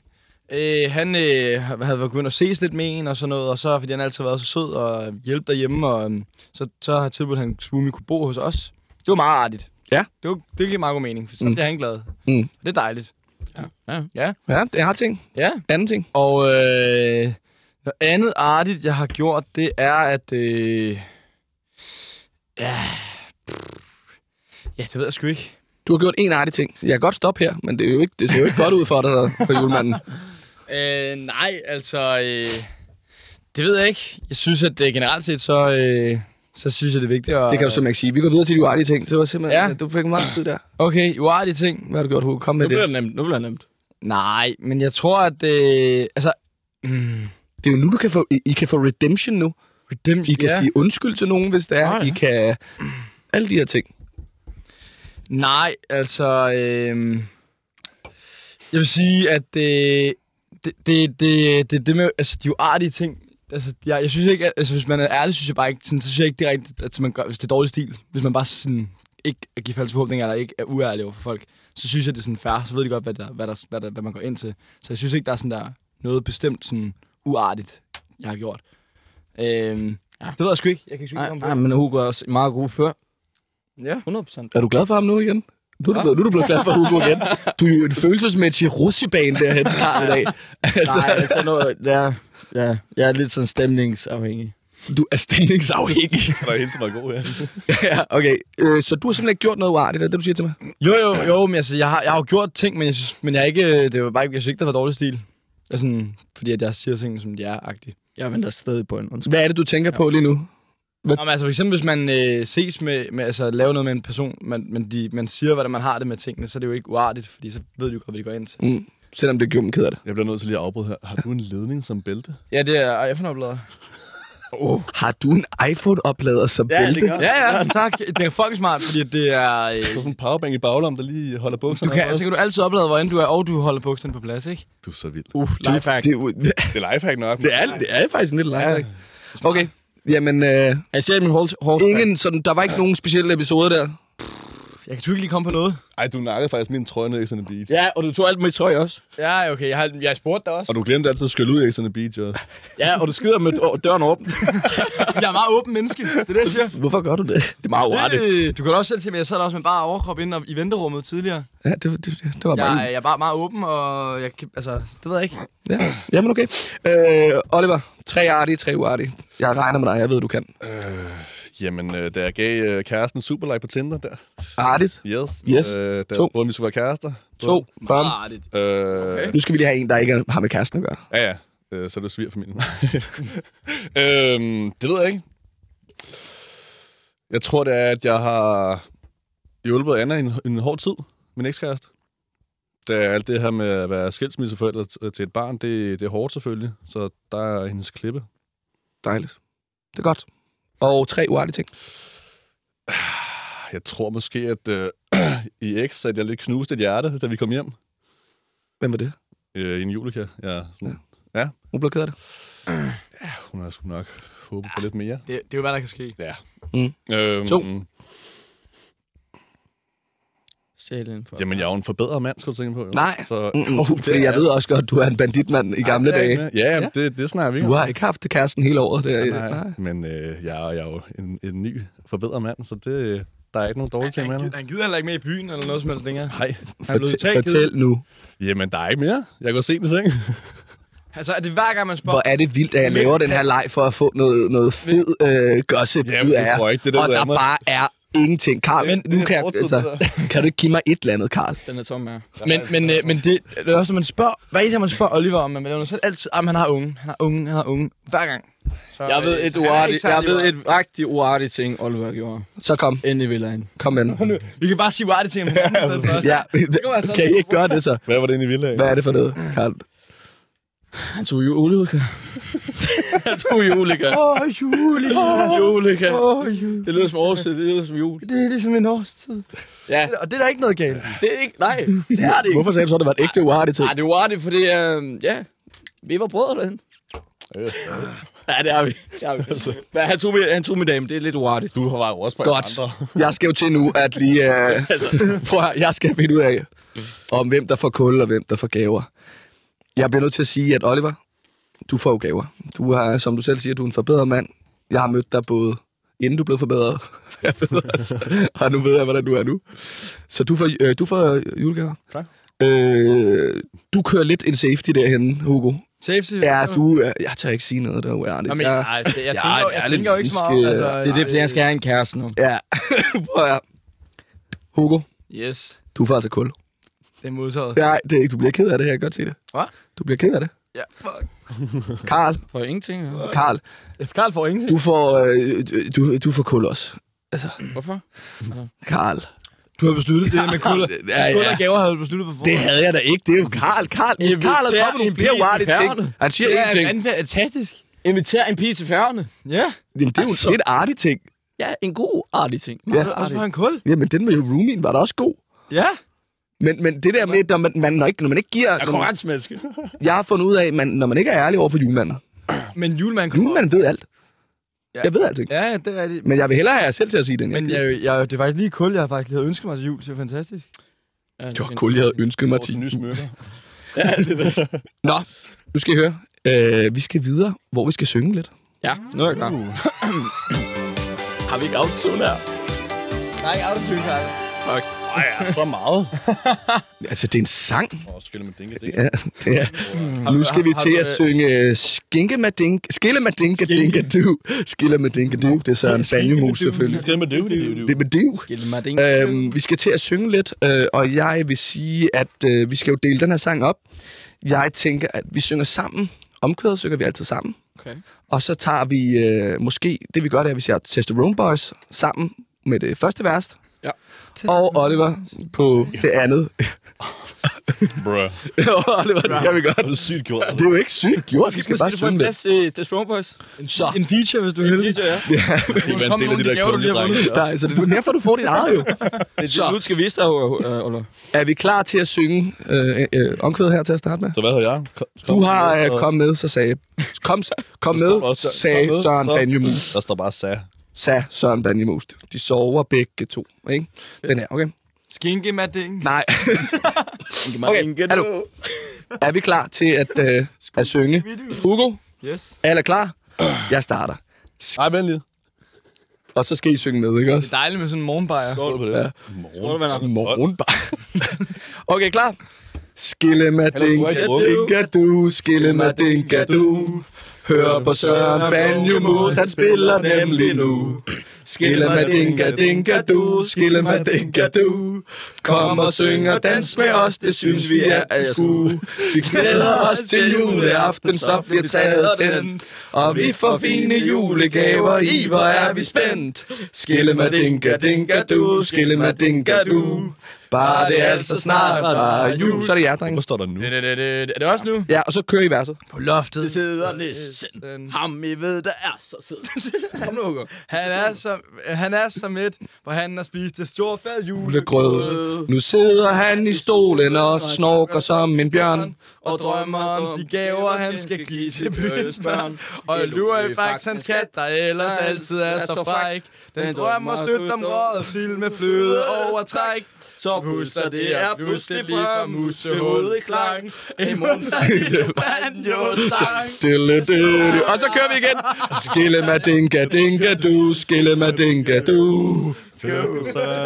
øh, han øh, havde været begyndt at ses lidt med en og sådan noget, og så fordi han altid har været så sød og hjælpe derhjemme, og øhm, så, så har jeg tilbudt, at hans roomie kunne bo hos os. Det var meget artigt. Ja. Det var virkelig meget god mening, for så Mm. bliver han glad. Mm. Det er dejligt. Ja. Ja. Ja, det er ting. Ja. Anden ting. Og øh, noget andet artigt, jeg har gjort, det er, at... Øh, ja, ja, det ved jeg sgu ikke. Du har gjort en artig ting. Jeg kan godt stoppe her, men det, er jo ikke, det ser jo ikke godt ud for dig, for julemanden. Øh, nej, altså... Øh, det ved jeg ikke. Jeg synes, at øh, generelt set, så, øh, så synes jeg, det er vigtigt at... Det kan du simpelthen ikke sige. Vi går videre til de uartige ting. Det var simpelthen... Ja. Du fik meget tid der. Okay, uartige ting. Hvad har du gjort, Hugo? Kom Nu med bliver det. det nemt. Nu bliver det nemt. Nej, men jeg tror, at... Øh, altså... Mm, Det er jo nu, du kan få, I, I kan få redemption nu. redemption, I kan ja. sige undskyld til nogen, hvis det er. Nå, ja. I kan... Alle de her ting. Nej, altså... Øh, jeg vil sige, at det, det, det, det, det, det med altså, de uartige ting... Altså, jeg, jeg synes ikke, at, altså, hvis man er ærlig, synes jeg bare ikke, sådan, så synes jeg ikke direkte, at man gør, hvis det er dårlig stil, hvis man bare sådan, ikke giver falske forhåbninger, eller ikke er uærlig over for folk, så synes jeg, det er sådan fair, så ved de godt, hvad, der, hvad, der, hvad, der, hvad man går ind til. Så jeg synes ikke, der er sådan der noget bestemt sådan uartigt, jeg har gjort. Øhm, ja. Det ved jeg sgu ikke. Jeg kan sgu ikke Nej, nej, men Hugo er også meget god før. Ja. 100 procent. Er du glad for ham nu igen? Nu er, du, blevet- nu er du blevet glad for Hugo igen. Du er jo en følelsesmæssig russibane derhen, i dag. Altså, Nej, altså, noget, ja, ja, jeg er lidt sådan stemningsafhængig. du er stemningsafhængig. Der er hele tiden været god, ja. ja, okay. Øh, så du har simpelthen ikke gjort noget uartigt, er det det, du siger til mig? Jo, jo, jo, men altså, jeg har, jeg har jo gjort ting, men jeg synes, men jeg er ikke, det var bare ikke, jeg synes ikke, der var dårlig stil. Altså, fordi at jeg siger ting, som de er agtige. Jeg venter stadig på en undskyld. Hvad er det, du tænker på lige nu? Nå, men altså for eksempel, hvis man øh, ses med, med, altså laver noget med en person, man, men de, man siger, hvordan man har det med tingene, så er det jo ikke uartigt, fordi så ved de jo godt, hvad de går ind til. Mm. Selvom det gjorde mig ked af det. Jeg bliver nødt til lige at afbryde her. Har du en ledning som bælte? Ja, det er iPhone-oplader. Har du en iPhone-oplader som bælte? Ja, ja, tak. Det er fucking smart, fordi det er... Øh, Du har sådan en powerbank i baglommen, der lige holder du bukserne. kan, op så kan du altid oplade, hvor end du er, og du holder bukserne på plads, ikke? Du er så vild. Uh, Du- lifehack. Det, er det, Det er lifehack nok. det, er, det er faktisk en lille lejlighed. Okay, jamen, øh, Jeg ser min hold ingen, sådan, der var ikke nogen specielle episoder der. Jeg kan tydeligt lige komme på noget. Ej, du nakkede faktisk min trøje ned i sådan en beat. Ja, og du tog alt mit tøj også. Ja, okay. Jeg har, jeg spurgte dig også. Og du glemte altid at skylle ud i sådan en beat, jo. Ja, og du skider med døren åben. Jeg er meget åben menneske. Det er det, jeg siger. Hvorfor gør du det? Det er meget uartigt. Du kan også selv se, at jeg sad der også med bare overkrop inde og- i venterummet tidligere. Ja, det, det, det, det var bare... Jeg, jeg er bare meget åben, og jeg, altså, det ved jeg ikke. Ja. Jamen okay. Øh, Oliver, tre artige, tre uartige. Jeg regner med dig, jeg ved, du kan. Jamen, øh, da jeg gav øh, kæresten superlike på Tinder der. Artigt. Yes. Yes. Øh, da, To. Hvor vi skulle være kærester. To. Bum. Artigt. Øh, Okay. Nu skal vi lige have en, der ikke har med kæresten at gøre. Ja, ja. Øh, så er det svigerfamilien. øhm, det ved jeg ikke. Jeg tror, det er, at jeg har hjulpet Anna i en, en hård tid, min ekskæreste. Da alt det her med at være skilsmisseforældre til et barn, det, det er hårdt selvfølgelig. Så der er hendes klippe. Dejligt. Det er godt. Og tre uartige ting. Jeg tror måske, at øh, i X, at jeg lidt knuste et hjerte, da vi kom hjem Hvem var det? øh, en julekær. Ja, sådan, Hun blev ked af det. hun har sgu nok håbet på lidt mere. Det, det er jo, hvad der kan ske. Ja. Mm. Øhm, To. Sjælen for. Jamen, jeg er jo en forbedret mand, skulle du tænke på. Jo. Nej. Så, Mm-mm. Oh, det er jeg ved også godt, du er en banditmand i gamle Ja, dage. Ja, ja, det, det snakker vi ikke Du om. har ikke haft kæresten hele året. Det, Nej, nej. Men øh, jeg, er- jeg er jo en, en ny forbedret mand, så det, der er ikke nogen dårlige ting med Han, det. gider- han gider heller ikke med i byen eller noget som helst længere. Nej. Han er blevet Fortæl, fortæl nu. Jamen, der er ikke mere. Jeg går sent i seng. Altså, er det hver gang, man spørger... Hvor er det vildt, at jeg laver den her leg for at få noget, noget fed øh, gossip Jamen, ud af jer. det og der andet. bare er ingenting. Karl, Men nu det er kan, jeg, altså, det kan du ikke give mig et eller andet, Karl? Den er tom her. Men, men, øh, men det, det er også, når man spørger... Hver eneste gang, man spørger Oliver om, man laver så er det altid, at han har unge, han har unge, han har unge. Hver gang. Så, Jeg ved øh, et er uartigt, jeg ved et rigtig uartigt ting, Oliver gjorde. Så kom, Inde i villaen. kom med den. Vi kan bare sige uartige ting om hinanden. Ja, kan være sådan. kan I ikke gøre det så? Hvad var det inde i villaen? Hvad er det for noget, Karl? Han tog julika. Han tog julika. Åh, oh, Julie. Julika. Åh, Julie. Det lyder som årstid, det lyder som jul. Det er ligesom en årstid. Ja, Og det er der ikke noget galt. det er ikke, nej, det er det ikke. Hvorfor sagde du så, at det var et ægte uartigt ting? Nej, det er uartigt, fordi, øh, ja, vi var brødre derhen. Ja, det har vi. Det har vi. Men han tog, han tog min dame, det er lidt uartigt. Du har jo også på Godt. andre. Jeg skal jo til nu at lige... Uh, prøv at, jeg skal finde ud af, om hvem der får kul og hvem der får gaver. Jeg bliver nødt til at sige, at Oliver, du får jo gaver. Du har, som du selv siger, du er en forbedret mand. Jeg har mødt dig både inden du blev forbedret, jeg ved også, og nu ved jeg, hvordan du er nu. Så du får, øh, du får julegaver. Tak. Øh, du kører lidt en safety derhen, Hugo. Safety. Ja, du... er- Jeg tør ikke sige noget, der er uærligt. Men, jeg, jeg, jeg, jeg, tænker, jeg ærligt tænker jo ikke så meget. Altså, Det er det, fordi han skal have en kæreste nu. Ja, prøv at. Hugo, Yes, du får altså kul. Det er modtaget. Nej, det er ikke. Du bliver ked af det, jeg kan godt se det. Hvad? Du bliver ked af det. Ja, fuck. Karl, For ingenting. Ja. Karl, Karl får ingenting. du får, øh, du, du får kul også. Hvorfor? Karl. Du har besluttet det med kul. Ja, Kul ja. og gaver har du besluttet på Det havde jeg da ikke. Det er jo Karl. Karl, hvis Karl er kommet nogle flere uartige ting. Han siger Det er ingenting. fandme fantastisk. Inviter en pige til færgerne. Ja. Jamen, det er jo Altså. en artig ting. Ja, en god artig ting. Ja. Og så får han kul. Jamen, den med roomien var da også god. Ja. Men, men det der med, at man, man, når, ikke, når man ikke giver... Jeg er Når man, konkurrencemenneske. jeg har fundet ud af, at man, når man ikke er ærlig over for julemanden. Men julemanden kommer. Julemanden ved alt. Ja. Jeg ved alting. Ja, ja, det er rigtigt. Men jeg vil hellere have jer selv til at sige det, Men jeg, jeg, jeg, det er faktisk lige kul, jeg har faktisk havde ønsket mig til jul. Det er fantastisk. Ja, Det var kul, jeg havde ønsket mig til. nye smykker. Ja, det er det. Nå, nu skal I høre. Øh, vi skal videre, hvor vi skal synge lidt. Ja, nu er jeg klar. Har vi ikke autotune her? Nej, ikke autotune, Karl. Fuck. Ej, ja, så meget. Altså, det er en sang. Åh, skille med dinge, dinge. Ja, det er. Nu skal vi har til at øh, synge Skinkemadink, Skillemadinka Dinka Du. Skillemadinka Du. Det er Søren Sanjemus selvfølgelig. Skille med det, det, er med du. Skille mig ding. Øhm, vi skal til at synge lidt, øh, og jeg vil sige, at øh, vi skal jo dele den her sang op. Jeg tænker, at vi synger sammen. Omkvædet synger vi altid sammen. Okay. Og så tager vi øh, måske, det vi gør, det er, at vi ser Testosterone Boys sammen med det første vers. Ja. Og Oliver på det andet. Bruh. Oliver, det kan vi godt. Det er sygt gjort. Det er jo ikke sygt gjort, vi skal bare en synge det. plads i Desperate Boys. Så. En feature, hvis du vil. DJ, ja. Det er en del af de der gaver, du lige har kongedrenge. Nej, så det er derfor, du får dit eget jo. Det Så. du skal vise dig, øh, Oliver. Er vi klar til at synge øh, øh, omkvædet her til at starte med? Så hvad har jeg? Kom, Du har øh, kom med, så sagde... Kom, kom med, sagde kom med, Søren så- Banjemus. Der står bare sag. Sagde Søren Banjemus. De sover begge to, ikke? Den her, okay? Skinke med ding. Nej. Okay, er, du, er vi klar til at, øh, at synge? Hugo, Yes. er alle klar? Jeg starter. Ej, vent lige. Og så skal I synge med, ikke også? Det er dejligt med sådan en morgenbajer. Skål på det. Ja. Morgen. Morgenbar. okay, klar? Skille med drukket. dinka du, skille med dinka du. Hør på Søren Banjumus, han spiller nemlig nu. Skille med dinka dinka du, skille med dinka du. Kom og syng og dans med os, det synes vi er at skue. Vi glæder os til juleaften, så bliver taget tændt. Og vi får fine julegaver, i hvor er vi spændt. Skille med dinka dinka du, skille med dinka du. Bare det er altså snart bare jul. Så er det jer, drenge. Hvad står der nu? Det, det, det, det, er det også nu? Ja, og så kører I verset. På loftet. Det sidder nissen. Ham I ved, der er så sød. Kom nu, Hugo. Han er, så, han er så midt, for han har spist et stort fad Julegrød. Nu sidder han i stolen og snorker som en bjørn. og drømmer om de gaver, han skal give til byens børn. Og lurer i faktisk hans kat, der ellers altid er så fræk. Den drømmer sødt om råd og sild med fløde over træk. Så Pusser det er pludselig fra musehovedet i klang. En mundtlig banjo-sang. Og så kører vi igen. Skille med dinka, dinka du, skille med dinka du.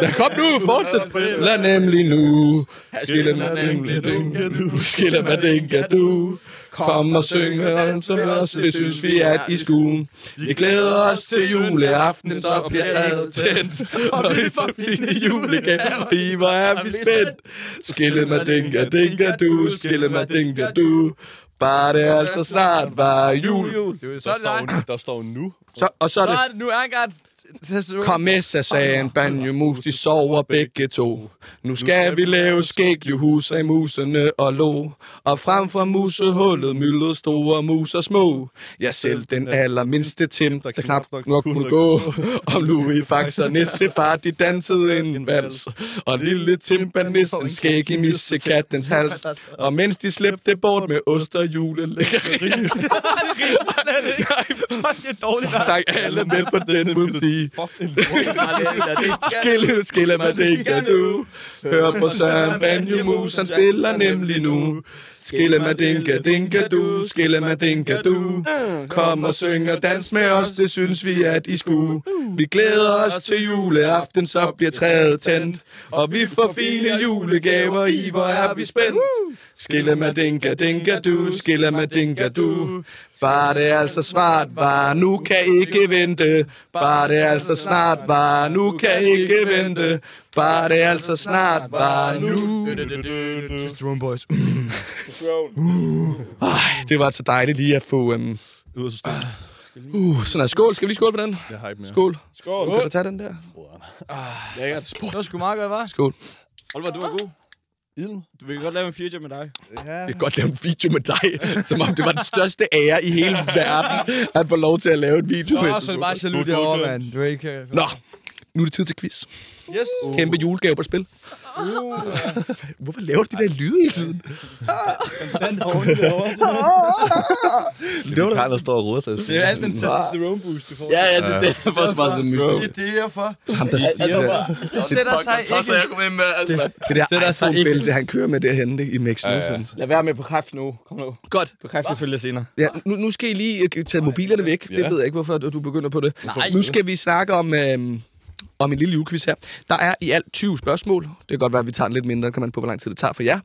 Ja, kom nu, fortsæt. Lad nemlig nu. Skille med dinka, dinka du, skille med dinka du. Kom og syng med os, som os, det synes vi er i skuen. Vi glæder os til juleaften, så bliver taget tændt. Og vi får fine julegaver, i hvor er vi spændt. Skille med dinka, dinka du, skille med dinka du. Bare det altså snart var jul. Der står, der står nu. Så, og så er Så det... er det nu. Kom med, så sagde en banjomus, de sover begge to. Nu skal vi lave skægjuhus af musene og lo. Og frem fra musehullet myldrede store mus og små. Jeg selv den allermindste Tim, der knap nok kunne gå. Og Louis Fax og Nissefar, de dansede en vals. Og lille Timpanissen skæg i missekattens hals. Og mens de slæbte bort med ost og julelækkeri. Sang alle med på den melodi. Skille, skille med det kan du. Hør på Søren Banjomus, han spiller nemlig nu. Skille med dinka, dinka du, skille med dinka du. Kom og syng og dans med os, det synes vi at I skulle. Vi glæder os til juleaften, så bliver træet tændt. Og vi får fine julegaver i, hvor er vi spændt. Skille med dinka, dinka du, skille med dinka du. Bare det altså smart, bare nu kan ikke vente. Bare det altså snart, bare nu kan ikke vente. Bare det er altså snart, bare nu. Testosterone Boys. Ej, det var altså dejligt lige at få... Um, Ud af systemet. uh, sådan her. Skål, skal vi lige skål for den? Jeg har ikke mere. Skål. Skål. Kan du tage den der? Lækkert. Det var sgu meget godt, hva'? Skål. Oliver, du er god. Ilden. Du vil godt lave en feature med dig. Jeg kan godt lave en video med dig, som om det var den største ære i hele verden, at få lov til at lave en video med. Nå, så er det bare jaloux derovre, mand. Du er ikke... Nå, nu er det tid til quiz. Yes. Kæmpe julegave på spil. Hvorfor laver du de der lyde hele tiden? Det er Karl, der står og roder sig. Det er alt den testosterone boost, du får. Ja, ja, det, det er faktisk bare sådan en Det er derfor. Ham, der, det, der, Det sætter sig ikke... jeg kommer med, altså. det der iPhone-bælte, han kører med derhenne, det, i makes no sense. Lad være med på kræft nu. Kom nu. Godt. På kræft, det følger senere. Ja, nu, nu skal I lige øh, tage mobilerne væk. Det ved jeg ikke, hvorfor du begynder på det. Nej. Nu skal vi snakke om, øh, om en lille julequiz her. Der er i alt 20 spørgsmål. Det kan godt være, at vi tager en lidt mindre, kan man på, hvor lang tid det tager for jer.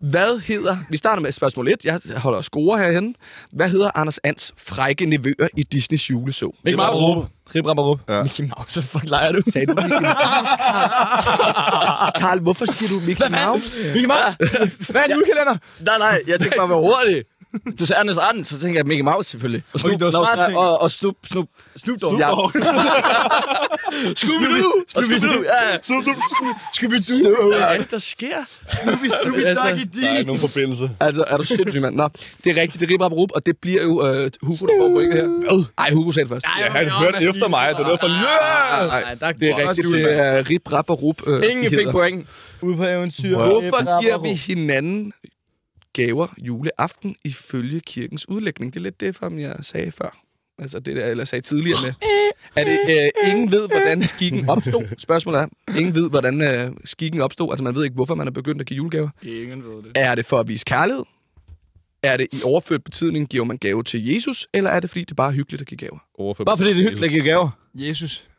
Hvad hedder... Vi starter med spørgsmål 1. Jeg holder score herhen. Hvad hedder Anders Ans frække nevøer i Disneys juleshow? Mickey Mouse. Rip, rap, rup. Ja. Mickey Mouse, hvad fuck leger du? Sagde du Mickey Mouse, Karl? Karl, hvorfor siger du Mickey Mouse? Mickey Mouse? Hvad er en julekalender? Nej, nej, jeg tænkte bare, hvor hurtigt. Det er Anders Anden, så tænker jeg Mickey Mouse selvfølgelig. Og Snoop, smart ting. og, og Snoop, Snoop. Snoop Dogg. Ja. Scooby-Doo! Og Scooby-Doo, ja. Scooby-Doo. Hvad er det, der sker? Snoopy, Snoopy, Altså, Doggy D. Der er ikke nogen forbindelse. Altså, er du sindssyg, mand? Nå, det er rigtigt. Det er rap, rup, og det bliver jo øh, Hugo, der får point her. Ej, Hugo sagde det først. Ja, han hørte efter mig. Det er derfor, ja! Nej, der det er rigtigt. Det er rip, rap og rup. Øh, Ingen fik point. Ude på eventyr. Hvorfor giver vi hinanden gaver juleaften ifølge kirkens udlægning? Det er lidt det, som jeg sagde før. Altså det, der, eller sagde tidligere med. Er det, øh, ingen ved, hvordan skikken opstod? Spørgsmålet er, ingen ved, hvordan øh, skikken opstod. Altså man ved ikke, hvorfor man er begyndt at give julegaver. Ingen ved det. Er det for at vise kærlighed? Er det i overført betydning, giver man gave til Jesus? Eller er det, fordi det bare er hyggeligt at give gaver? Overfor Bare fordi det er hyggeligt at give gaver. Jesus.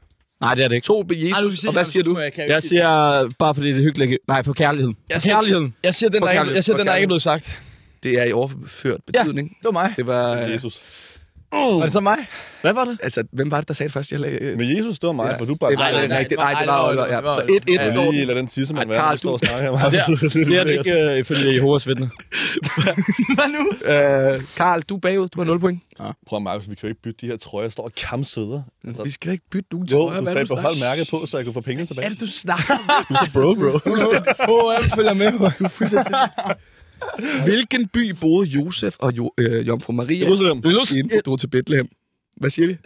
Nej, det er det ikke. To ved Jesus, og hvad siger du? Jeg siger bare fordi det er hyggeligt. Nej, for kærligheden. For Jeg siger- kærligheden. Jeg siger, den er ikke, kærlighed. jeg siger, den er ikke blevet sagt. Det er i overført betydning. Det var mig. Det var... øh, Jesus. Var det så mig? Hvad var det? Altså, hvem var det, der sagde det først? Jeg lagde, Men Jesus, det var mig, Ja. for du bare... det var Nej, nej, nej, rigtigt. det var- Nej, det var var- Oliver. Ja. var Så Oliver. 1-1 Jeg vil lige den. lade den tissemand Ej, være, Carl, du står og snakker her. Det er det ikke øh, ifølge Jehovas vidne. Hvad nu? Øh, Karl, du er bagud. Du har 0 point. Prøv at Markus, vi kan jo ikke bytte de her trøjer. Jeg står og kamsæder. Altså, Vi skal da ikke bytte nogen jo, trøjer. du er sagde, det, du holdt snakker mærket på, så jeg kunne få pengene tilbage. er det, du snakker? Du er så bro, bro. H&M følger med. Du er fuldstændig... Hvilken by boede Josef og jo, øh, Jomfru Maria Jerusalem. Inden de drog til Bethlehem? Hvad siger vi?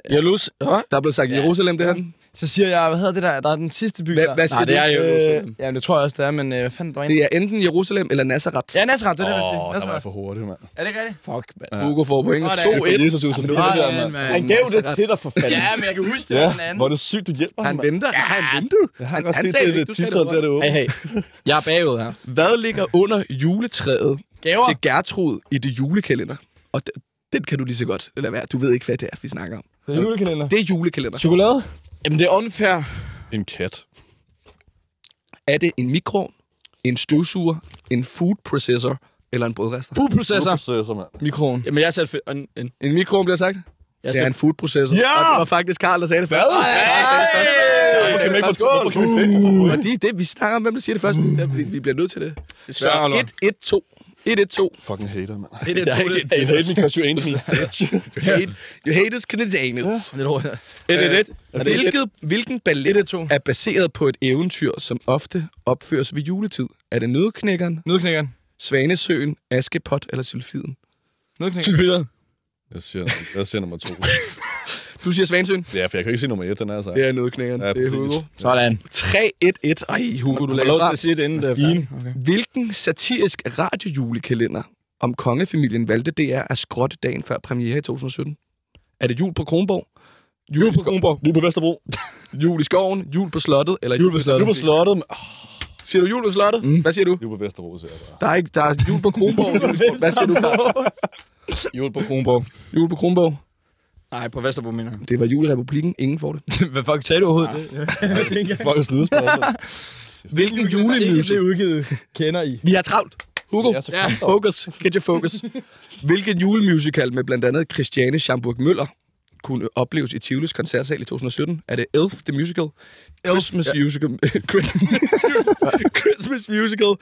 Hvad? Der er blevet sagt Jerusalem, det her. Så siger jeg, hvad hedder det der? Der er den sidste by Hvad, der. hvad siger Nej, det er du? Jerusalem. Øh, ja, det tror jeg også, det er, men øh, hvad fanden var en? Det er enten Jerusalem eller Nazareth. Ja, Nazareth, det er det, jeg Åh, siger. der var jeg for hurtig, mand. Er det ikke rigtigt? Fuck, mand. Hugo får point. Sådan. 2-1. Jesus, du er så Sådan, det der, mand. mand. Han gav det til dig for fanden. Ja, men jeg kan huske det, var den Ja, anden. hvor er det sygt, du hjælper ham, Han venter. Ja, han ventede. Jeg har Han- han set sagde det, det, det det der, det åbne. Hey, hey. Jeg er bagud her. Hvad ligger under juletræet Gaver. til Gertrud i det julekalender? Og den, den kan du lige så godt lade være. Du ved ikke, hvad det er, vi snakker om. Det er julekalender. Det er julekalender. Chokolade? Jamen, det er unfair. En kat. Er det en mikro, en støvsuger, en food processor eller en brødrester? Food processor. Processor, mand. Mikroen. Jamen, jeg satte en, en, En mikro bliver sagt? jeg Det er en food processor. Ja! Og det var faktisk Karl, der sagde det først. Hvorfor kan man ikke det, vi snakker om, hvem der siger det først. Det er, fordi vi bliver nødt til det. Så Oliver. 1-1-2. 1-1-2. Fucking hater, mand. Det er det, det, You hate me because you ain't me. You hate, you hate us er det. det, det, det. Øh, Hvilket, hvilken ballet er baseret på et eventyr, som ofte opføres ved juletid? Er det Nødknækkeren, Nødknækkeren. Svanesøen, Askepot eller Sylfiden? Nødknækkeren. Jeg siger, jeg siger nummer to. Du siger Svanesøen? Ja, for jeg kan ikke sige nummer et, den er så. Det er Nødknækkeren. Ja, det er. Hugo. Sådan. 3-1-1. Ej, Hugo, du lader lov til at sige det inden det er færdigt. Okay. Hvilken satirisk radiojulekalender om kongefamilien valgte DR at skrotte dagen før premiere i 2017? Er det jul på Kronborg? Jul på Kronborg. Lige på Vesterbro. Jul i skoven, jul på slottet eller jul på slottet? Lige på slottet. Oh, Siger du jul på slottet? Mm. Hvad siger du? lige på Vesterbro, siger jeg bare. Der er, ikke, der er jul på Kronborg. jul. Hvad siger du, Karl? Jul på Kronborg. Jul på Kronborg. Nej, på Vesterbro, mener jeg. Det var jul i Republikken. Ingen får det. Hvad fuck sagde du overhovedet? Folk er snydespørgsmål. Hvilken julemusik? det udgivet kender I. Vi har travlt. Hugo, Ja, focus. Get your focus. Hvilken julemusical med blandt andet Christiane Schamburg Møller kunne opleves i Tivolis koncertsal i 2017? Er det Elf the Musical? Christmas Musical. Christmas Musical.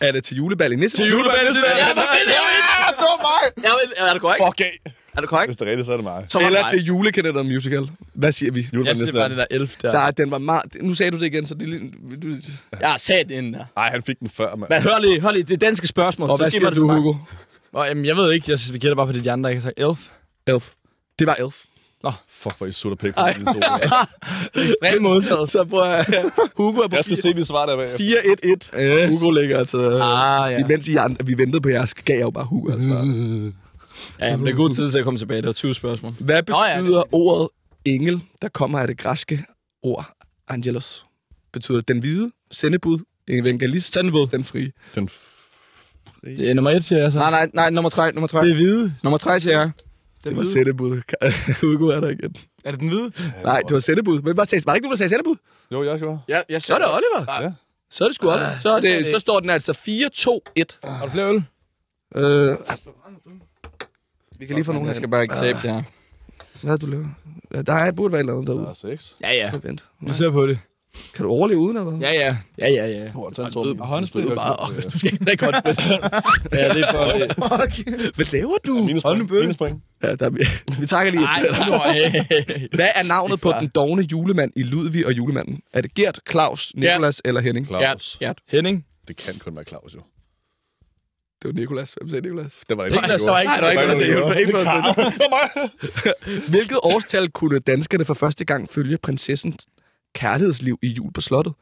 Er det til julebal i Nisse? Til julebal i Nisse. Ja, det var mig. Ja, men, er det korrekt? Fuck af. Er det korrekt? Hvis det er rigtigt, så er det mig. Så var det Eller mig. det julekalender musical. Hvad siger vi? Jeg næste bare det der elf der. Der, er- den var meget... Nu sagde du det igen, så det er. Du, Jeg har sat det inden der. Nej, han fik den før, mand. Men hør lige, hør lige, det er danske spørgsmål. og så hvad siger det du. Hugo? Nå, jamen, jeg ved ikke. Jeg synes, vi gætter bare på det, de andre ikke har sagt. Elf. Elf. Det var Elf. Fuck, hvor I sutter pæk på de to. Ekstremt modtaget. Så prøv at... Hugo er på Jeg skal se de svar der bag. 4-1-1. Hugo ligger altså... Ah, ja. Imens I vi ventede på jeres, gav jeg jo bare Hugo. Altså. Ja, men det er god tid til at komme tilbage. Det var 20 spørgsmål. Hvad Nå ja, betyder ordet engel, der kommer af det græske ord angelos? Betyder den hvide, sendebud, evangelist, sendebud, den frie? Den f- Det er nummer et, siger jeg så. Nej, nej, nej, nummer 3, nummer 3. Det er hvide. Nummer 3 siger jeg. Det var sendebud. Hugo er der igen. Er det den hvide? Nej, det var sendebud. Men hvad sagde, var det ikke du, der sagde sendebud? Jo, jeg skal Ja, jeg Så er det Oliver. Ja. Så er det sgu Oliver. Så, er det, så står den altså 4-2-1. Har du flere øl? Øh, vi kan lige få nogle Jeg skal bare ikke tabe det her. Hvad har du lavet? Ja, Der er, burde være et eller andet Der derude. er seks. Ja, ja. Vent. Vi ser på det. Kan du overleve uden, eller hvad? Ja, ja. Ja, ja, ja. Og håndsprit. Du, er bare, åh, du skal ikke drikke håndsprit. Ja, det er for... Hvad laver du? Minuspoint. Minuspoint. Ja, der, vi takker lige Nej, nu. Hvad er navnet på den dogne julemand i Ludvig og julemanden? Er det Gert, Claus, Nikolas eller Henning? Claus. Gert. Henning. Det kan kun være Claus, jo. Det var Nikolas. Hvem sagde Nikolas? Det var ikke Niklas, der var ikke... Nej, der var ikke Der noget var. Ikke Hvilket årstal kunne danskerne for første gang følge prinsessens kærlighedsliv i jul på slottet?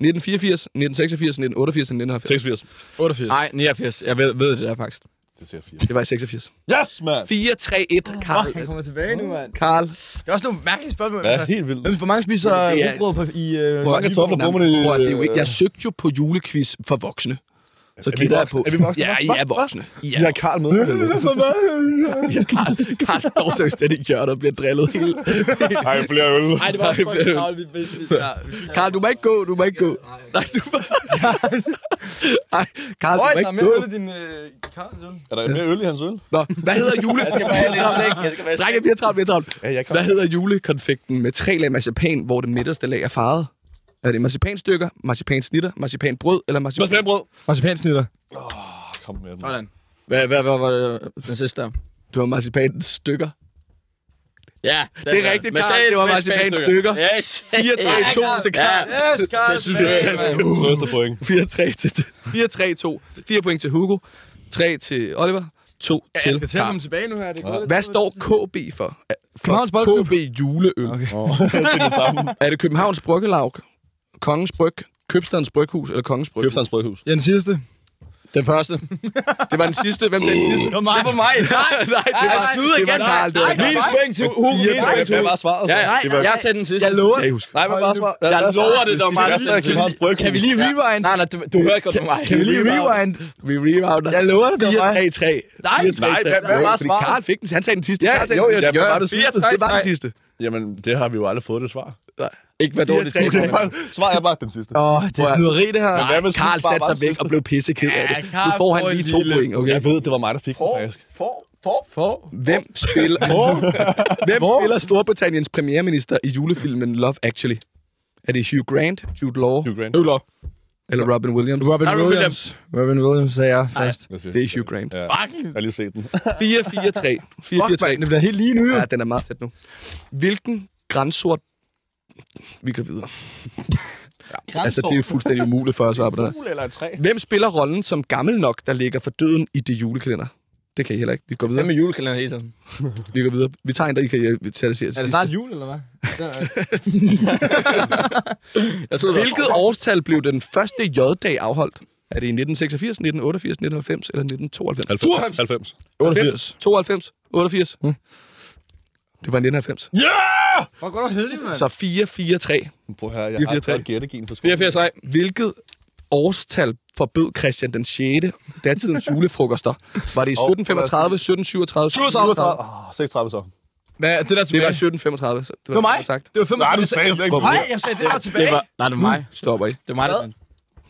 1984, 1986, 1988 eller 1990? 86. 88. Nej, 89. Jeg ved, ved det der faktisk. Det siger 4. Det var i 86. Yes, mand! 4-3-1, Karl. kommer tilbage nu, mand. Karl. Det er også nogle mærkelige spørgsmål. Ja, helt vildt. Hvem- Hvor mange spiser Det er- rugbrød på, i... Øh, Hvor mange kartofler bruger man i- det jeg søgte jo på julequiz for voksne. Så vi gætter jeg på. Er vi voksne? Ja, I Hvad? er voksne. I Vi er har Karl med. Ja, Karl, Karl står seriøst i hjørnet og bliver drillet hele. Ej, flere øl. Nej, det var ja, vi skal- Karl, du må ikke gå, du må ikke gå. Nej, du må... Nej, Karl, du Øj, må der er ikke mere gå. øl i din... Øh. Er der mere øl i hans øl? Nå, hvad hedder jule... Jeg skal er travlt, vi er travlt. Hvad hedder julekonfekten med tre lag marcipan, hvor det midterste lag er farvet? Er det marcipanstykker, marcipansnitter, marcipanbrød eller marcipan... Marcipanbrød. Marcipansnitter. Kom med den. Sådan. Hvad, hvad, hvad var det, den sidste der? Du har marcipanstykker. Ja, Det er rigtigt, Karl. Det var marcipanstykker. Yes. 4-3-2 til Karl. Yes, Karl. Det synes jeg, Jeg skal trøste point. 4-3 til... 4-3-2. 4 point til Hugo. 3 til Oliver. 2 Jeg til skal til at Karl. komme tilbage nu her. Det er lidt Hvad står KB for? Københavns for Boldklub. KB juleøl. Okay. Det er det samme. Er det Københavns Bryggelag, Kongens Bryg, Købstadens Bryghus eller Kongens Bryghus? Købstands Bryghus. Ja, den sidste. Den første. Det var den sidste. Hvem sagde den sidste? Det var mig. Nej, Nej, det var, snyder det var igen. Karl. Det var Minus Karl. point til Hugo. Hvad var svaret? Ja, ja. Det var- Jeg sagde den sidste. Jeg lover. Jeg huske. Nej, hvad var svaret? Jeg var lover det, der var Bryghus. Kan vi lige rewind? Nej, nej, du, du hørte godt på mig. Kan vi lige rewind? Vi rerounder. Jeg lover det, det var mig. 4-3-3. Nej, 4-3-3. nej, hvad- var fordi svaret? Karl fik den. Han sagde den sidste. Ja, jo, den. jo, det Ja, gør var jeg. det sidste. 4-3-3. Det var den sidste. Jamen, det har vi jo aldrig fået det svar. Ikke hvad dårligt til. 4-3-3. Svar er bare den sidste. Åh, det er snyderi, det her. hvad hvis Karl satte sig væk sidste? og blev pisseked af Ja, det. Nu får han lige to point, okay? Jeg ved, det var mig, der fik den faktisk. For. Hvem spiller, Hvem spiller Storbritanniens premierminister i julefilmen Love Actually? Er det Hugh Grant, Jude Law Hugh Grant. Øvler. eller Robin Williams? Robin Williams. Robin Williams sagde jeg først. Det er Hugh Grant. Ja, jeg har lige set den. 4-4-3. 4-4-3. Fuck, mand, det bliver helt lige nu. Ja, den er meget tæt nu. Hvilken grænsort... Vi kan videre. Altså, det er jo fuldstændig umuligt for os at svare på det her. Eller et træ? Hvem spiller rollen som gammel nok, der ligger for døden i det julekalender? Det kan I heller ikke. Vi går Hvad videre. med julekalender hele tiden? Vi går videre. Vi tager en, der I kan øh, tage det til Er det snart jul, eller hvad? Jeg sidder Hvilket årstal blev den første J-dag afholdt? Er det i 1986, 1988, 1990 eller 1992? 90. 90. 88. 92, 88. Mm. Det var i 1990. Hvor går du heldig, mand? Så 4-4-3. Prøv her, jeg 4-4-3. har et godt gættegin for 84 3. Hvilket årstal forbød Christian den 6. datidens julefrokoster? Var det i 1735, 1737, 37. Åh, 36 så. Hvad er det der Det var tilbage? 1735. Så det Det var mig. jeg Sagt. Det var 35. Nej, du sagde slet ikke. Nej, jeg sagde det der tilbage. Det var, nej, det var mig. Stopper I. Det var mig, der.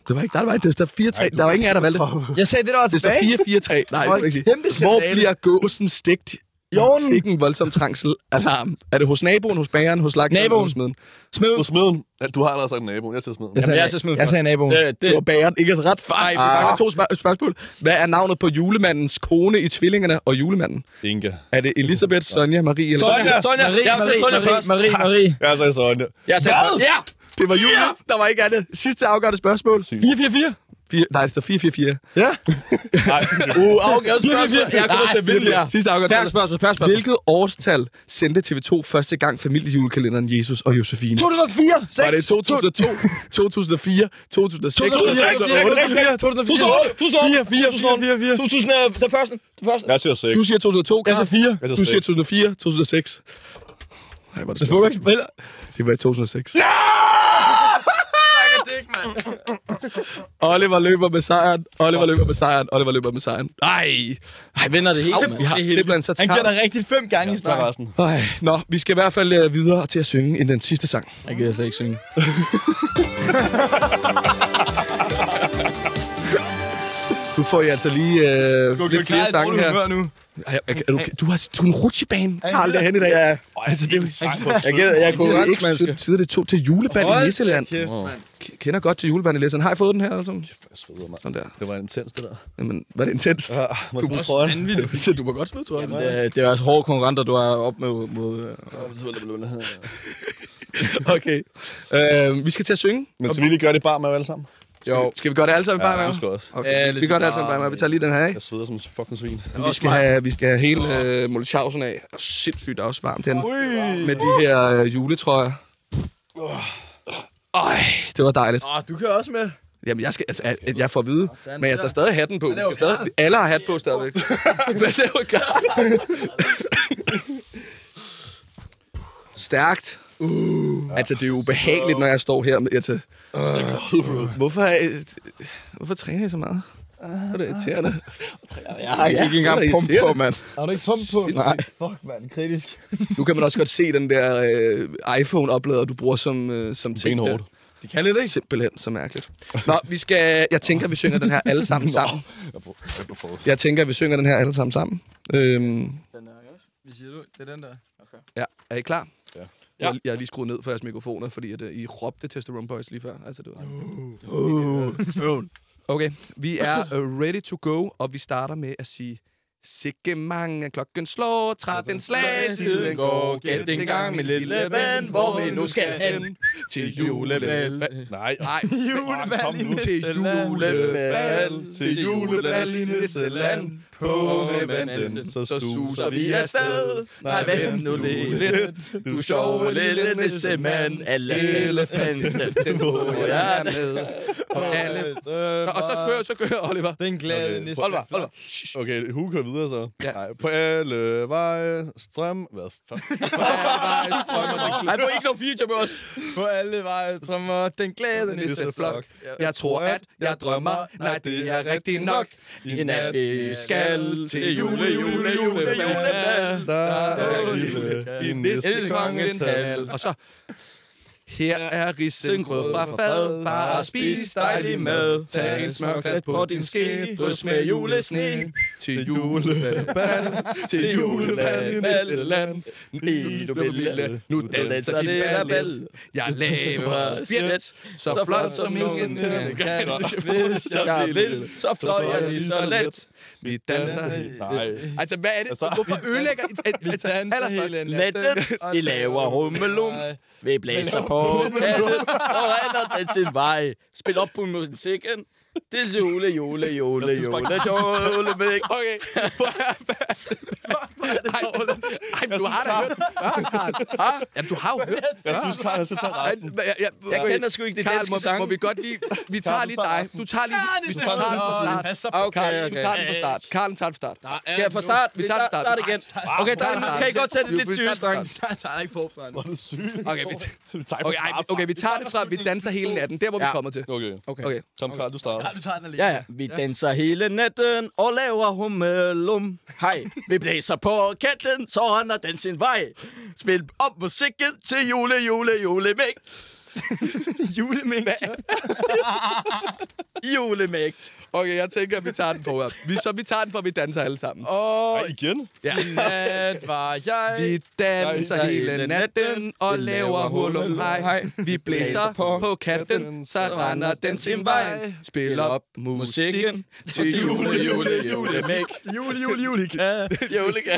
Det var ikke der var ikke. Det står 4-3. Der var ingen af der valgte. Jeg sagde det der var Det står tilbage. 4-4-3. Nej, det jeg ikke Hvor bliver gåsen stegt? Jorden. Sikke en voldsom trængsel. Alarm. Er det hos naboen, hos bageren, hos lagteren, Naboen. hos smeden? Hos smeden. Ja, du har allerede sagt naboen. Jeg siger smeden. Jeg sagde, jeg skal smide jeg sagde naboen. Det, Det var det, bageren. Ikke så ret. Nej, vi mangler to spørg- spørgsmål. Hvad er navnet på julemandens kone i Tvillingerne og julemanden? Inga. Er det Elisabeth, Sonja, Marie eller... Sonja, Sonja, Marie, jeg Marie, Sonja Marie, først. Marie, Marie. Jeg sagde Sonja. Jeg sagde Ja! Det var jule. Der var ikke andet. Sidste afgørende spørgsmål. 4-4-4. Fire, nej, det står 4-4-4. Nej, Uh, afgørende spørgsmål. Jeg kommer til at vinde det her. Sidste afgørende Færre spørgsmål. færre spørgsmål. Hvilket årstal sendte TV2 første gang familiejulekalenderen Jesus og Josefine? 2004. 6. Var det 2002, 2004, 2006, 2004. 2004. 2004, 2004, 2000, den første, den første. jeg siger 6. Du siger 2002, Jeg siger 4. Jeg Du siger siger 6. 2004, 2006. Nej, var det. Det var i 2006. Oliver løber med sejren. Oliver løber med sejren. Oliver løber med sejren. Ej. Jeg vinder det hele, mand. vi har Det hele. simpelthen så Han giver travlt. dig rigtigt fem gange i streg. er resten. Ej, Nå, vi skal i hvert fald øh, videre til at synge end den sidste sang. Jeg gider slet ikke synge. Nu får I altså lige øh, lidt flere sange her. nu. Er, er, er du, du, har, du er en rutsjebane, Karl, derhen i dag. Ja. Altså, det er jo Jeg jeg det er konkurrencemenneske. ikke så tid, det tog til juleband i Nisseland. kæft, Kender godt til juleband i Nisseland. Har I fået den her? Altså? jeg sveder, mand. Sådan der. Det var intens, det der. Jamen, var det intenst? Ja, må du trøjen. Vanvittigt. Så du må godt smide, tror jeg. Det, det er også hårde konkurrenter, du har op med. mod øh, Okay. Øh, vi skal til at synge. Men så vil I gøre det bare med alle sammen? Jo, Skal vi gøre det alle sammen bare Ja, med? du skal også. Okay. Alle vi gør det alle bare sammen bare med. Vi tager lige den her af. Jeg sveder som en fucking svin. Vi skal have, vi skal have hele øh, Molchausen af. Og sindssygt der er også varmt den. Med de her øh, juletrøjer. Øj, det var dejligt. Åh, du kører også med. Jamen, jeg skal, altså, jeg får at vide, men jeg tager stadig hatten på. Vi skal stadig, alle har hat på stadigvæk. Hvad laver? Stærkt. Uh. Altså, det er jo ubehageligt, når jeg står her med til. Uh. Hvorfor, er- hvorfor træner I så meget? Det er da irriterende. jeg har ikke engang det er pump på, mand. Har du ikke pump på? Nej. Fuck, mand. Kritisk. Nu kan man også godt se den der øh, iPhone-oplader, du bruger som, øh, som ting. Benhårdt. De kan lidt, ikke? Simpelthen så mærkeligt. Nå, vi skal, jeg tænker, vi synger den her alle sammen sammen. Jeg jeg. Jeg tænker, vi synger den her alle sammen sammen. Øhm, Den der, ikke også? Vi siger du, det er den der. ja, er I klar? Ja. Jeg, jeg har lige skruet ned for jeres mikrofoner, fordi at, uh, I råbte Testosterone Boys lige før. Altså, det var... Okay, vi er uh, ready to go, og vi starter med at sige... Sikke mange klokken slår, 13 slag, tiden går, gæt den gang, min lille ven, hvor vi nu skal hen til julebal. Nej, Nej, Julebal nu. til julebal, til julebal i Nisseland. På med vanden, så suser vi afsted. Nej, vent nu lidt. Du sjove lille nissemand, elefanten, den må jeg med. Og alle... Nå, og så kører, så kører Oliver. Den glade Okay. nisse. Oliver, Oliver. Okay, Hu kører videre så. Ja. Nej, på alle veje, strøm... Hvad fuck? Han må ikke lave feature med os. På alle veje strømmer den glade nisseflok. Jeg tror, at jeg drømmer. Nej, det er rigtigt nok. I nat vi skal til jule, jule, jule, julebal. Der er lille i nissekongens tal. tal. Og så... Her er risengrød fra fad. Bare spis dejlig mad. Tag en smørklat på din ske. Drys med julesne. Til julebal. Til julebal i Nisseland. I du lille. Nu danser det der bal. Jeg laver spjæt. Så flot som ingen kan. Hvis Jeg vil, så fløj jeg lige så let. Vi danser. Nej. Altså, hvad er det? Altså- Hvorfor ødelægger I? Altså, allerførst. Natten, vi laver rummelum. Vi blæser på katten, så render den sin vej. Spil op på musikken. Det er jule, jule, jule, jule, jule, mæk. Okay. Ej, men du har da hørt. Jamen, du har jo hørt. Jeg synes, Karl, han skal tage resten. Jeg, kender sgu ikke det danske må, sang. må vi godt lige... Vi tager lige dig. Du tager lige... Vi tager er den fra start. Så Okay, Karl, du okay. tager den fra start. Karl tager den fra start. Skal jeg fra start? Vi tager den fra start igen. Okay, der kan I godt tage det lidt seriøst, den fra dreng. start. Jeg tager ikke forfra nu. Hvor er det sygt. Okay, vi, tager okay, ej, okay, vi tager det fra, vi danser hele natten. Der, hvor vi kommer til. Okay. Okay. Okay. Tom Karl, du starter. Du tager den alene. Ja, ja. Vi danser hele natten og laver hummelum. Hej, vi blæser på katten, så render den sin vej. Spil op musikken til jule, jule, julemæk. Julemængde. Julemæk. Okay, jeg tænker, at vi tager den for vi, Så vi tager den for, vi danser alle sammen. Åh, igen? Ja. Nat var jeg. Vi danser hele natten og laver hurlum hej. Vi blæser på, på katten, så render den sin vej. Spiller op musikken til jule, jule, julemæk. Jule, jule, julika. Julemæk.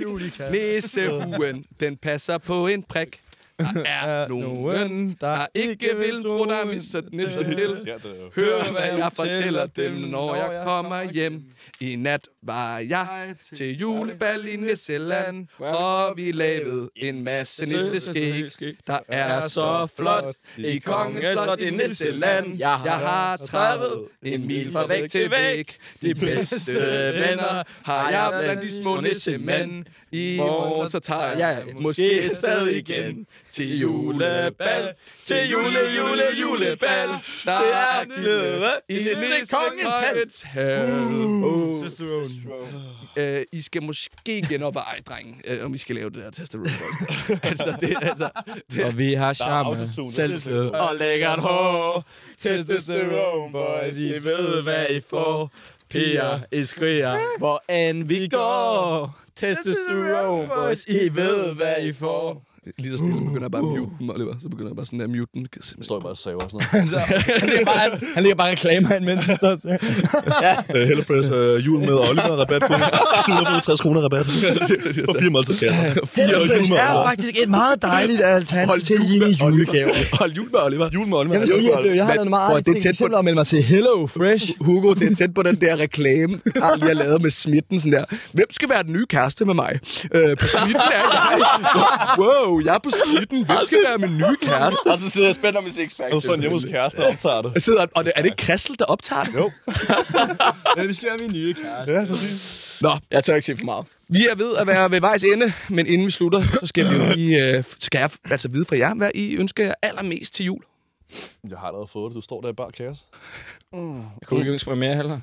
Julika. Nissehuen, den passer på en prik. Der er nogen, der ikke vil tro, der misser nisse til. Er. Hør, hvad jeg fortæller dem, når jeg kommer hjem. I nat var jeg til julebal i Nisseland, og vi lavede en masse nisseskæg, der er så flot. I kongens slot i Nisseland, jeg har 30 en mil fra væg til væg. De bedste venner har jeg blandt de små nissemænd. I morgen så tager jeg måske stadig igen til julebal. Til jule, jule, julebal. Der er glæde i nissekongens hal. Øh, I skal måske genoverveje, drenge, øh, om I skal lave det der testosterone. altså, det, altså, det, Og vi har charme, selvslid og lækkert hår. Testosterone boys, I ved hvad I får. piger i skriger, hvor end vi går. Testosteron, boys, I ved, hvad I får. Lige så stille begynder jeg bare at mute dem, Oliver. Så begynder jeg bare sådan at mute den. Jeg står jeg bare og saver og sådan noget. Så, han, ligger bare, han, han ligger bare reklamer ind, mens han står og siger. Uh, HelloFresh uh, jul med Oliver rabat på 765 kroner rabat. Og fire måltidskasser. Fire jul med Oliver. faktisk et meget dejligt alternativ til dine julegaver. Hold jul med Oliver. Jul med Oliver. Jeg vil sige, at øh, jeg har lavet en meget Hvor er det det tæt på- at melde mig til Hello Fresh. Hugo, det er tæt på den der reklame, Karl lige har lavet med smitten. Sådan der. Hvem skal være den nye kæreste med mig? Øh, på smitten er jeg. Wow, jeg er på smitten. Hvem skal være min nye kæreste? Og så sidder jeg spændt om i sixpack. Og så en hjemme hos kæresten og optager det. Jeg sidder, og det, er det Kressel, der optager det? Jo. Ja, vi skal være min nye kæreste. Ja, præcis. Nå, Jeg tør ikke sige for meget. vi er ved at være ved vejs ende, men inden vi slutter, så skal vi jo lige, øh, skal jeg altså vide fra jer, hvad I ønsker jer allermest til jul. Jeg har allerede fået det. Du står der i bare kaos. Jeg kunne ikke ønske mig mere heller.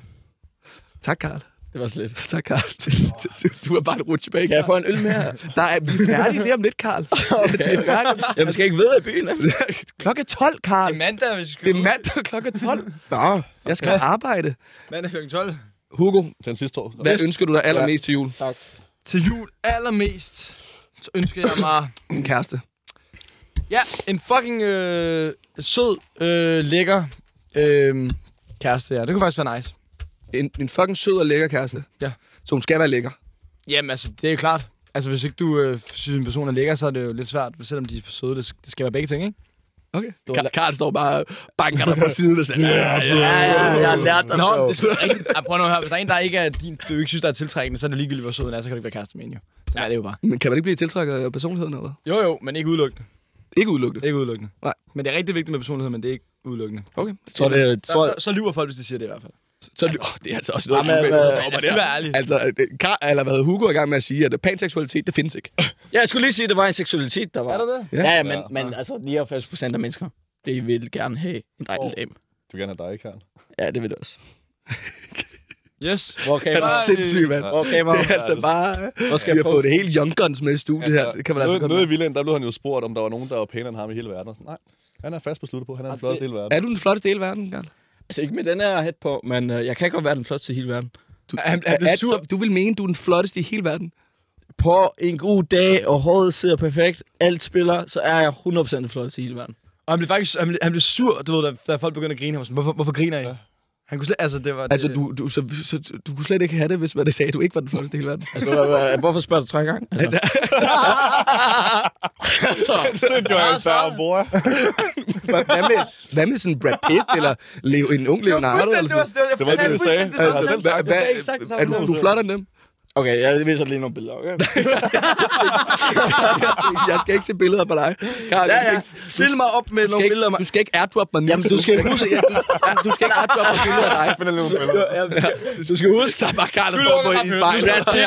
Tak, Karl. Det var slet. Tak, Karl. Du, du er bare et rutsche bag. Kan jeg få en øl mere? Der er, vi er færdige lige om lidt, Karl. Okay. Vi er færdige. Jeg skal ikke videre i byen. Klokken er 12, Karl. Det er mandag, hvis vi skal Det er mandag klokken 12. Nå, jeg skal arbejde. Mandag kl. 12. Hugo, Den sidste år. hvad ønsker du dig allermest til jul? Tak. Til jul allermest, så ønsker jeg mig... En kæreste. Ja, en fucking øh, sød, øh, lækker øh, kæreste, ja. Det kunne faktisk være nice. En, en fucking sød og lækker kæreste. Ja. Så hun skal være lækker. Jamen, altså, det er jo klart. Altså, hvis ikke du øh, synes, en person er lækker, så er det jo lidt svært, selvom de er søde. Det, det skal være begge ting, ikke? Okay. Karl, Karl står bare og banker dig på siden og siger, ja, ja, ja, jeg har lært dig. Nå, det er rigtigt. Ja, prøv nu at høre. Hvis der er en, der ikke er din, du ikke synes, der er tiltrækkende, så er det ligegyldigt, hvor sød den er, så kan du ikke være kæreste med en, jo. Så er det jo bare. Men kan man ikke blive tiltrækket af personligheden eller? Jo, jo, men ikke udelukkende. Ikke udelukkende. Ikke udelukkende. Nej. Men det er rigtig vigtigt med personlighed, men det er ikke udelukkende. Okay. Så det, Så, så, så lyver folk, hvis de siger det i hvert fald. Så, oh, det er altså også noget, Jamen, Jamen, øh, øh, det er ærligt. Altså, det- Karl, eller hvad Hugo er i gang med at sige, at panseksualitet, det findes ikke. Ja, jeg skulle lige sige, at det var en seksualitet, der var. Er der det? Ja, ja, men, men altså 99 procent af mennesker, det vil gerne have en dejlig dame. Du vil gerne have dig, Karl. Ja, det vil det også. Yes. Hvor kan Han er man? sindssyg, mand. Hvor kan man? Det er altså bare... Hvor skal Vi jeg har fået det hele Young Guns med i studiet her. Det kan man altså Nede, godt nede i. Villaen, der blev han jo spurgt, om der var nogen, der var pænere end ham i hele verden. Og sådan, nej, han er fast besluttet på, han er den flotteste i hele verden. Er du den flotteste i hele verden, Karl? Altså ikke med den her hat på, men øh, jeg kan godt være den flotteste i hele verden. Du, han blev er, sur. Du, du vil mene, du er den flotteste i hele verden? På en god dag, og håret sidder perfekt, alt spiller, så er jeg 100% den flotteste i hele verden. Og han blev faktisk han blev, han blev sur, du ved, da, da folk begyndte at grine. Han var sådan, hvorfor, hvorfor griner I? Ja. Han kunne slet, altså det var... Altså, det, du, du, så, så, du kunne slet ikke have det, hvis man sagde, at du ikke var den flotteste i hele verden. Altså, hvorfor spørger du tre gange? Altså, Det gjorde jeg så, bror. Hvad med, hvad med sådan Brad Pitt, eller Leo, en ung Leonardo? Det var det, sagde. Hvad, sagt det. hvad, er du, du er flottere end dem? Okay, jeg viser lige nogle billeder, okay? Jeg skal ikke se billeder på dig. Karl, Ja, du skal ja. Stil mig op med Du skal, nogle ikke, billeder af mig. du skal ikke airdrop mig. Jamen, du skal huske... Ja, du, ja, du skal ikke airdrop mig billeder af dig. Find lige nogle billeder. Du skal huske... Der er bare Karl, der står på i spejl.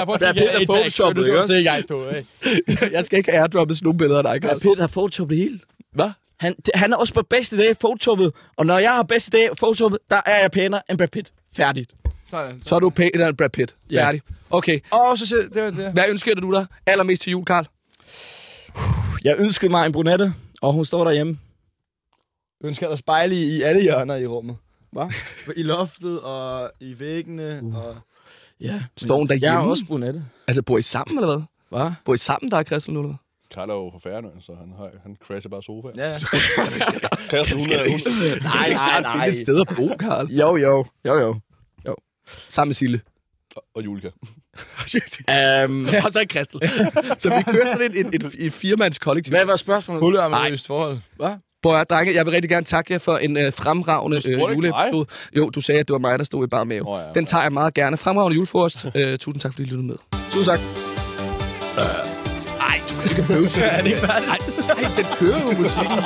Brad Pitt er photoshoppet, ikke jeg på, ikke? Jeg skal ikke airdroppe sådan nogle billeder af dig, Karl. Pitt har photoshoppet det hele. Hvad? Han, han er også på bedste dag photoshoppet, og når jeg har bedste dag photoshoppet, der er jeg pænere end Brad Pitt. Færdigt. Sådan. Så er du pæn end Brad Pitt. Ja. Færdig. Okay. Åh, så siger det det. Hvad ønsker du dig allermest til jul, Karl? Jeg ønskede mig en brunette, og hun står derhjemme. Du ønsker dig spejle i, i alle hjørner i rummet. Hvad? I loftet og i væggene. Uh. Og... Ja. Står hun Jeg er derhjemme? også brunette. Altså, bor I sammen, eller hvad? Hvad? Bor I sammen, der er eller hvad? Karl er jo fra Færøerne, så han, har, han crasher bare sofaen. Ja, ja. Christel, hun er, hun, Nej, Kan I snart finde et sted at bo, Karl? Jo, jo. Jo, jo. Sammen med Sille. og Julika. Um, og så ikke Christel. så vi kører sådan et, et, et, et firmands kollektiv. hvad var spørgsmålet? Hulørmeløst forhold. Hvad? Prøv at drenge, jeg vil rigtig gerne takke jer for en øh, fremragende øh, juleepisode. Jo, du sagde, at det var mig, der stod i bare mave. Åh, ja, Den tager jeg meget gerne. Fremragende julefrokost. Øh, tusind tak, fordi I lyttede med. Tusind tak. Ej, du kan ikke bøvse. er det ikke færdigt? Ej, ej, den kører jo musikken.